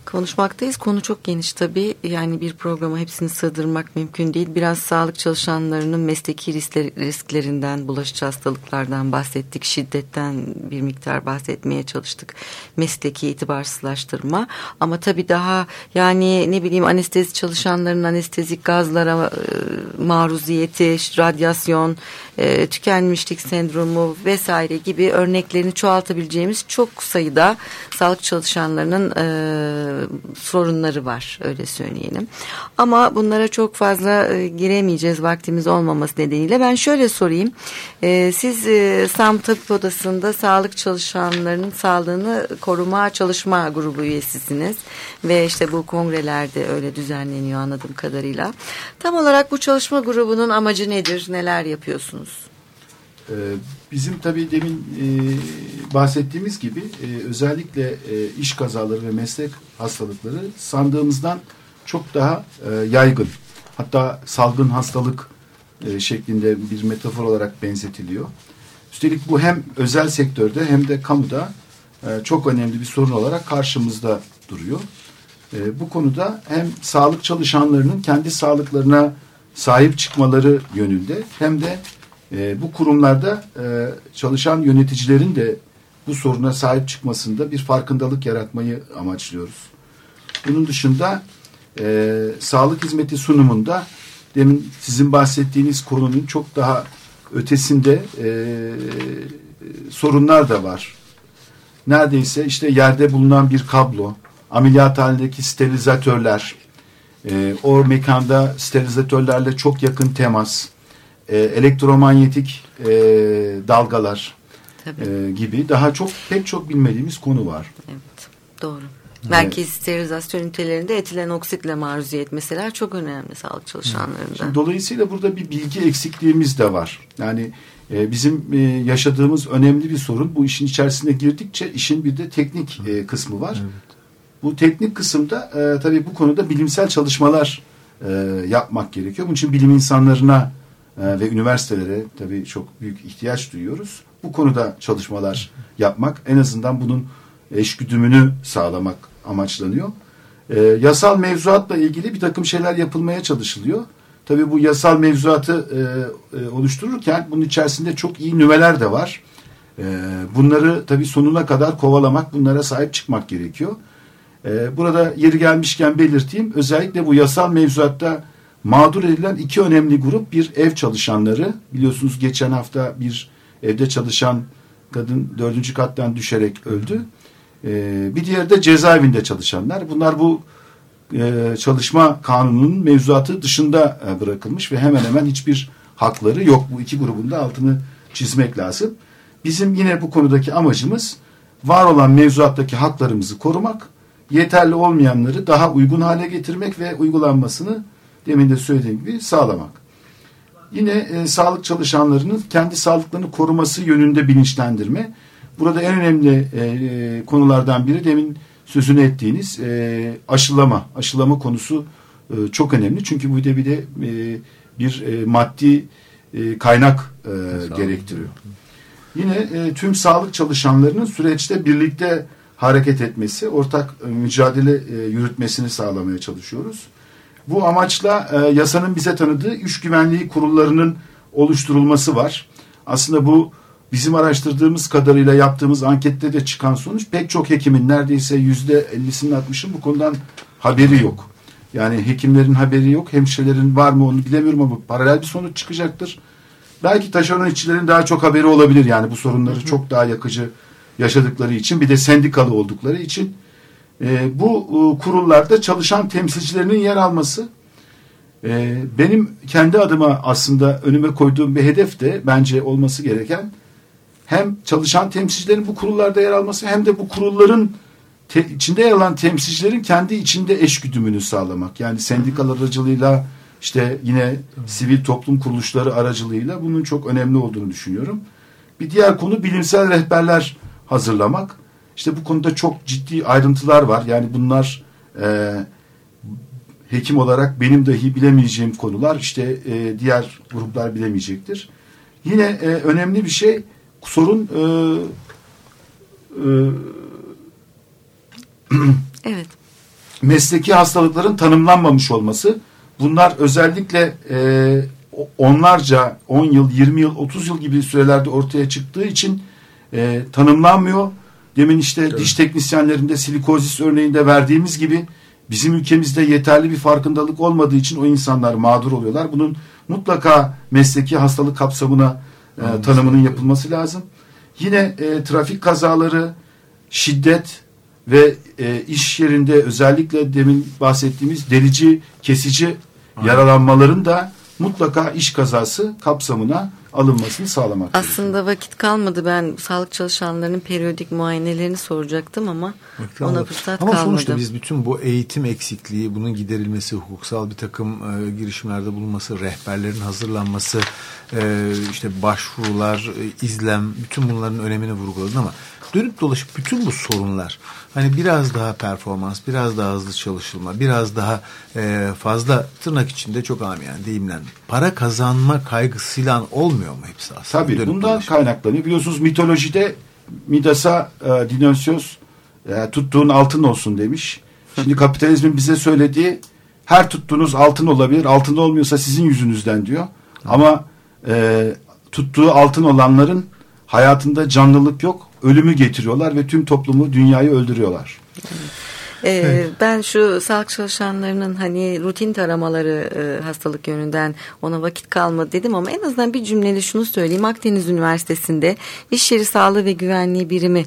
Konuşmaktayız. Konu çok geniş tabii. Yani bir programa hepsini sığdırmak mümkün değil. Biraz sağlık çalışanlarının mesleki riskler, risklerinden, bulaşıcı hastalıklardan bahsettik. Şiddetten bir miktar bahsetmeye çalıştık. Mesleki itibarsızlaştırma. Ama tabii daha yani ne bileyim anestezi çalışanların anestezik gazlara e, maruziyeti, radyasyon, e, tükenmişlik sendromu vesaire gibi örneklerini çoğaltabileceğimiz çok sayıda sağlık çalışanlarının e, sorunları var öyle söyleyelim. Ama bunlara çok fazla e, giremeyeceğiz vaktimiz olmaması nedeniyle. Ben şöyle sorayım. E, siz e, SAM Tabip Odası'nda sağlık çalışanlarının sağlığını koruma çalışma grubu üyesisiniz. Ve işte bu kongrelerde öyle düzenleniyor anladığım kadarıyla. Tam olarak bu çalışma grubunun amacı nedir? Neler yapıyorsunuz? Ee, bizim tabii demin e, bahsettiğimiz gibi e, özellikle e, iş kazaları ve meslek hastalıkları sandığımızdan çok daha e, yaygın. Hatta salgın hastalık e, şeklinde bir metafor olarak benzetiliyor. Üstelik bu hem özel sektörde hem de kamuda e, çok önemli bir sorun olarak karşımızda duruyor. E, bu konuda hem sağlık çalışanlarının kendi sağlıklarına sahip çıkmaları yönünde hem de e, bu kurumlarda e, çalışan yöneticilerin de bu soruna sahip çıkmasında bir farkındalık yaratmayı amaçlıyoruz. Bunun dışında e, sağlık hizmeti sunumunda demin sizin bahsettiğiniz konunun çok daha ötesinde e, sorunlar da var. Neredeyse işte yerde bulunan bir kablo, ameliyathanedeki sterilizatörler, e, o mekanda sterilizatörlerle çok yakın temas, e, elektromanyetik e, dalgalar e, gibi daha çok pek çok bilmediğimiz konu var. Evet, doğru. Merkez sterilizasyon ünitelerinde etilen oksitle maruziyet mesela çok önemli sağlık çalışanlarında. Şimdi dolayısıyla burada bir bilgi eksikliğimiz de var. Yani e, bizim e, yaşadığımız önemli bir sorun. Bu işin içerisine girdikçe işin bir de teknik e, kısmı var. Evet. Bu teknik kısımda e, tabii bu konuda bilimsel çalışmalar e, yapmak gerekiyor. Bunun için bilim insanlarına ve üniversitelere tabii çok büyük ihtiyaç duyuyoruz. Bu konuda çalışmalar yapmak, en azından bunun eşgüdümünü sağlamak amaçlanıyor. E, yasal mevzuatla ilgili bir takım şeyler yapılmaya çalışılıyor. Tabii bu yasal mevzuatı e, e, oluştururken bunun içerisinde çok iyi nüveler de var. E, bunları tabii sonuna kadar kovalamak, bunlara sahip çıkmak gerekiyor. E, burada yeri gelmişken belirteyim. Özellikle bu yasal mevzuatta mağdur edilen iki önemli grup bir ev çalışanları. Biliyorsunuz geçen hafta bir evde çalışan kadın dördüncü kattan düşerek öldü. Ee, bir diğeri de cezaevinde çalışanlar. Bunlar bu e, çalışma kanununun mevzuatı dışında e, bırakılmış ve hemen hemen hiçbir hakları yok. Bu iki grubun da altını çizmek lazım. Bizim yine bu konudaki amacımız var olan mevzuattaki haklarımızı korumak, yeterli olmayanları daha uygun hale getirmek ve uygulanmasını demin de söylediğim gibi sağlamak. Yine e, sağlık çalışanlarının kendi sağlıklarını koruması yönünde bilinçlendirme. Burada en önemli e, e, konulardan biri demin sözünü ettiğiniz e, aşılama. Aşılama konusu e, çok önemli. Çünkü bu da bir de e, bir e, maddi e, kaynak e, gerektiriyor. Yine e, tüm sağlık çalışanlarının süreçte birlikte hareket etmesi, ortak e, mücadele e, yürütmesini sağlamaya çalışıyoruz. Bu amaçla e, yasanın bize tanıdığı iş güvenliği kurullarının oluşturulması var. Aslında bu bizim araştırdığımız kadarıyla yaptığımız ankette de çıkan sonuç pek çok hekimin neredeyse yüzde ellisinin altmışın bu konudan haberi yok. Yani hekimlerin haberi yok, hemşirelerin var mı onu bilemiyorum ama paralel bir sonuç çıkacaktır. Belki taşeron işçilerin daha çok haberi olabilir yani bu sorunları hı hı. çok daha yakıcı yaşadıkları için bir de sendikalı oldukları için e, bu e, kurullarda çalışan temsilcilerinin yer alması e, benim kendi adıma aslında önüme koyduğum bir hedef de bence olması gereken hem çalışan temsilcilerin bu kurullarda yer alması hem de bu kurulların te, içinde yer alan temsilcilerin kendi içinde eşgüdümünü sağlamak. Yani sendikalar aracılığıyla işte yine sivil toplum kuruluşları aracılığıyla bunun çok önemli olduğunu düşünüyorum. Bir diğer konu bilimsel rehberler hazırlamak. İşte bu konuda çok ciddi ayrıntılar var. Yani bunlar e, hekim olarak benim dahi bilemeyeceğim konular. İşte e, diğer gruplar bilemeyecektir. Yine e, önemli bir şey sorun e, e, evet. mesleki hastalıkların tanımlanmamış olması. Bunlar özellikle e, onlarca 10 yıl, 20 yıl, 30 yıl gibi sürelerde ortaya çıktığı için e, tanımlanmıyor. Demin işte evet. diş teknisyenlerinde silikozis örneğinde verdiğimiz gibi bizim ülkemizde yeterli bir farkındalık olmadığı için o insanlar mağdur oluyorlar. Bunun mutlaka mesleki hastalık kapsamına e, tanımının yapılması lazım. Yine e, trafik kazaları, şiddet ve e, iş yerinde özellikle demin bahsettiğimiz delici, kesici Aynen. yaralanmaların da mutlaka iş kazası kapsamına alınmasını sağlamak Aslında gerekiyor. vakit kalmadı. Ben sağlık çalışanlarının periyodik muayenelerini soracaktım ama vakit ona fırsat ama kalmadı. Ama sonuçta biz bütün bu eğitim eksikliği, bunun giderilmesi, hukuksal bir takım e, girişimlerde bulunması, rehberlerin hazırlanması, e, işte başvurular, e, izlem, bütün bunların önemini vurguladın ama dönüp dolaşıp bütün bu sorunlar hani biraz daha performans, biraz daha hızlı çalışılma, biraz daha e, fazla tırnak içinde çok amiyen deyimlen para kazanma kaygısıyla olmuyor mu hepsi aslında? Tabii bundan dolaşıp. kaynaklanıyor. Biliyorsunuz mitolojide Midas'a e, Dionysios e, tuttuğun altın olsun demiş. Şimdi kapitalizmin bize söylediği her tuttuğunuz altın olabilir. Altın olmuyorsa sizin yüzünüzden diyor. Ama e, tuttuğu altın olanların hayatında canlılık yok ölümü getiriyorlar ve tüm toplumu, dünyayı öldürüyorlar. Ee, evet. Ben şu sağlık çalışanlarının hani rutin taramaları e, hastalık yönünden ona vakit kalmadı dedim ama en azından bir cümleyle şunu söyleyeyim. Akdeniz Üniversitesi'nde iş yeri sağlığı ve güvenliği birimi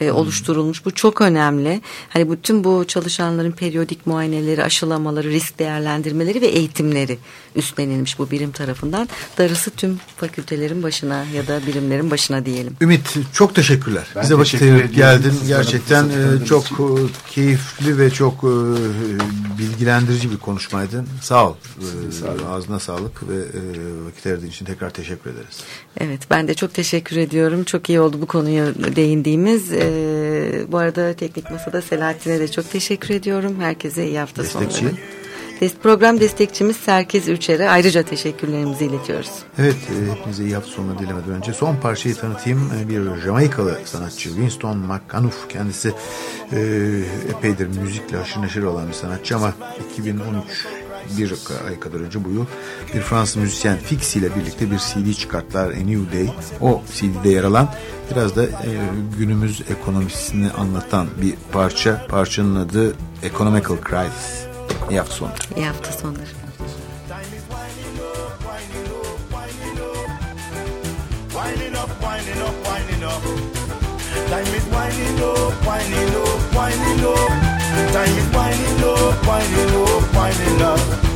e, oluşturulmuş. Bu çok önemli. Hani bütün bu çalışanların periyodik muayeneleri, aşılamaları, risk değerlendirmeleri ve eğitimleri üstlenilmiş bu birim tarafından. Darısı tüm fakültelerin başına ya da birimlerin başına diyelim. Ümit çok teşekkürler. Ben Bize vakit ayırıp geldin. Gerçekten e, çok e, keyifli ve çok e, bilgilendirici bir konuşmaydı. Sağ ol. Sağ ol. Ağzına sağlık ve vakit ayırdığın için tekrar teşekkür ederiz. Evet ben de çok teşekkür ediyorum. Çok iyi oldu bu konuya değindiğimiz. Bu arada Teknik Masa'da Selahattin'e de çok teşekkür ediyorum. Herkese iyi hafta Destekçi. sonları. Program destekçimiz Serkez Ülçer'e ayrıca teşekkürlerimizi iletiyoruz. Evet, e, hepinize iyi hafta sonları dilemeden önce son parçayı tanıtayım. E, bir Jamaikalı sanatçı Winston McAnuff. Kendisi e, epeydir müzikle haşır neşir olan bir sanatçı ama 2013 bir ay kadar önce bu yıl bir Fransız müzisyen Fix ile birlikte bir CD çıkarttılar A New Day. O CD'de yer alan biraz da e, günümüz ekonomisini anlatan bir parça. Parçanın adı Economical Crisis. İyi hafta sonları. İyi hafta sonları. Time is winding up, winding up, winding up. Time is winding up, winding up, winding up.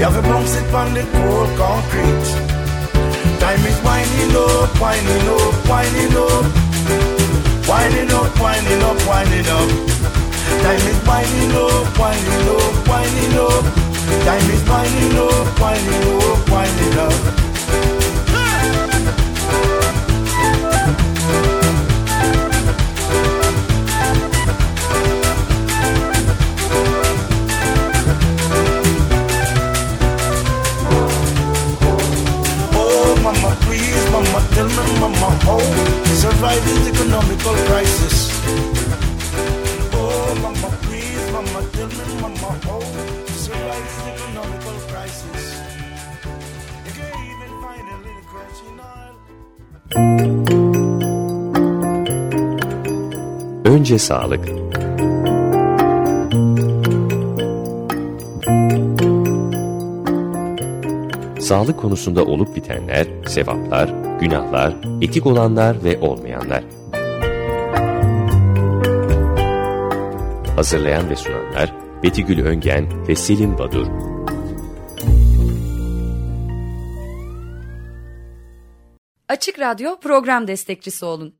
You have a bounce it on the cold concrete. Time is winding up, winding up, winding up. Winding up, winding up, winding up. Time is winding up, winding up, winding up. Time is winding up, winding up, winding up. Sağlık. Sağlık konusunda olup bitenler, sevaplar, günahlar, etik olanlar ve olmayanlar. Hazırlayan ve sunanlar Betigül Öngen ve Selim Badur. Açık Radyo program destekçisi olun.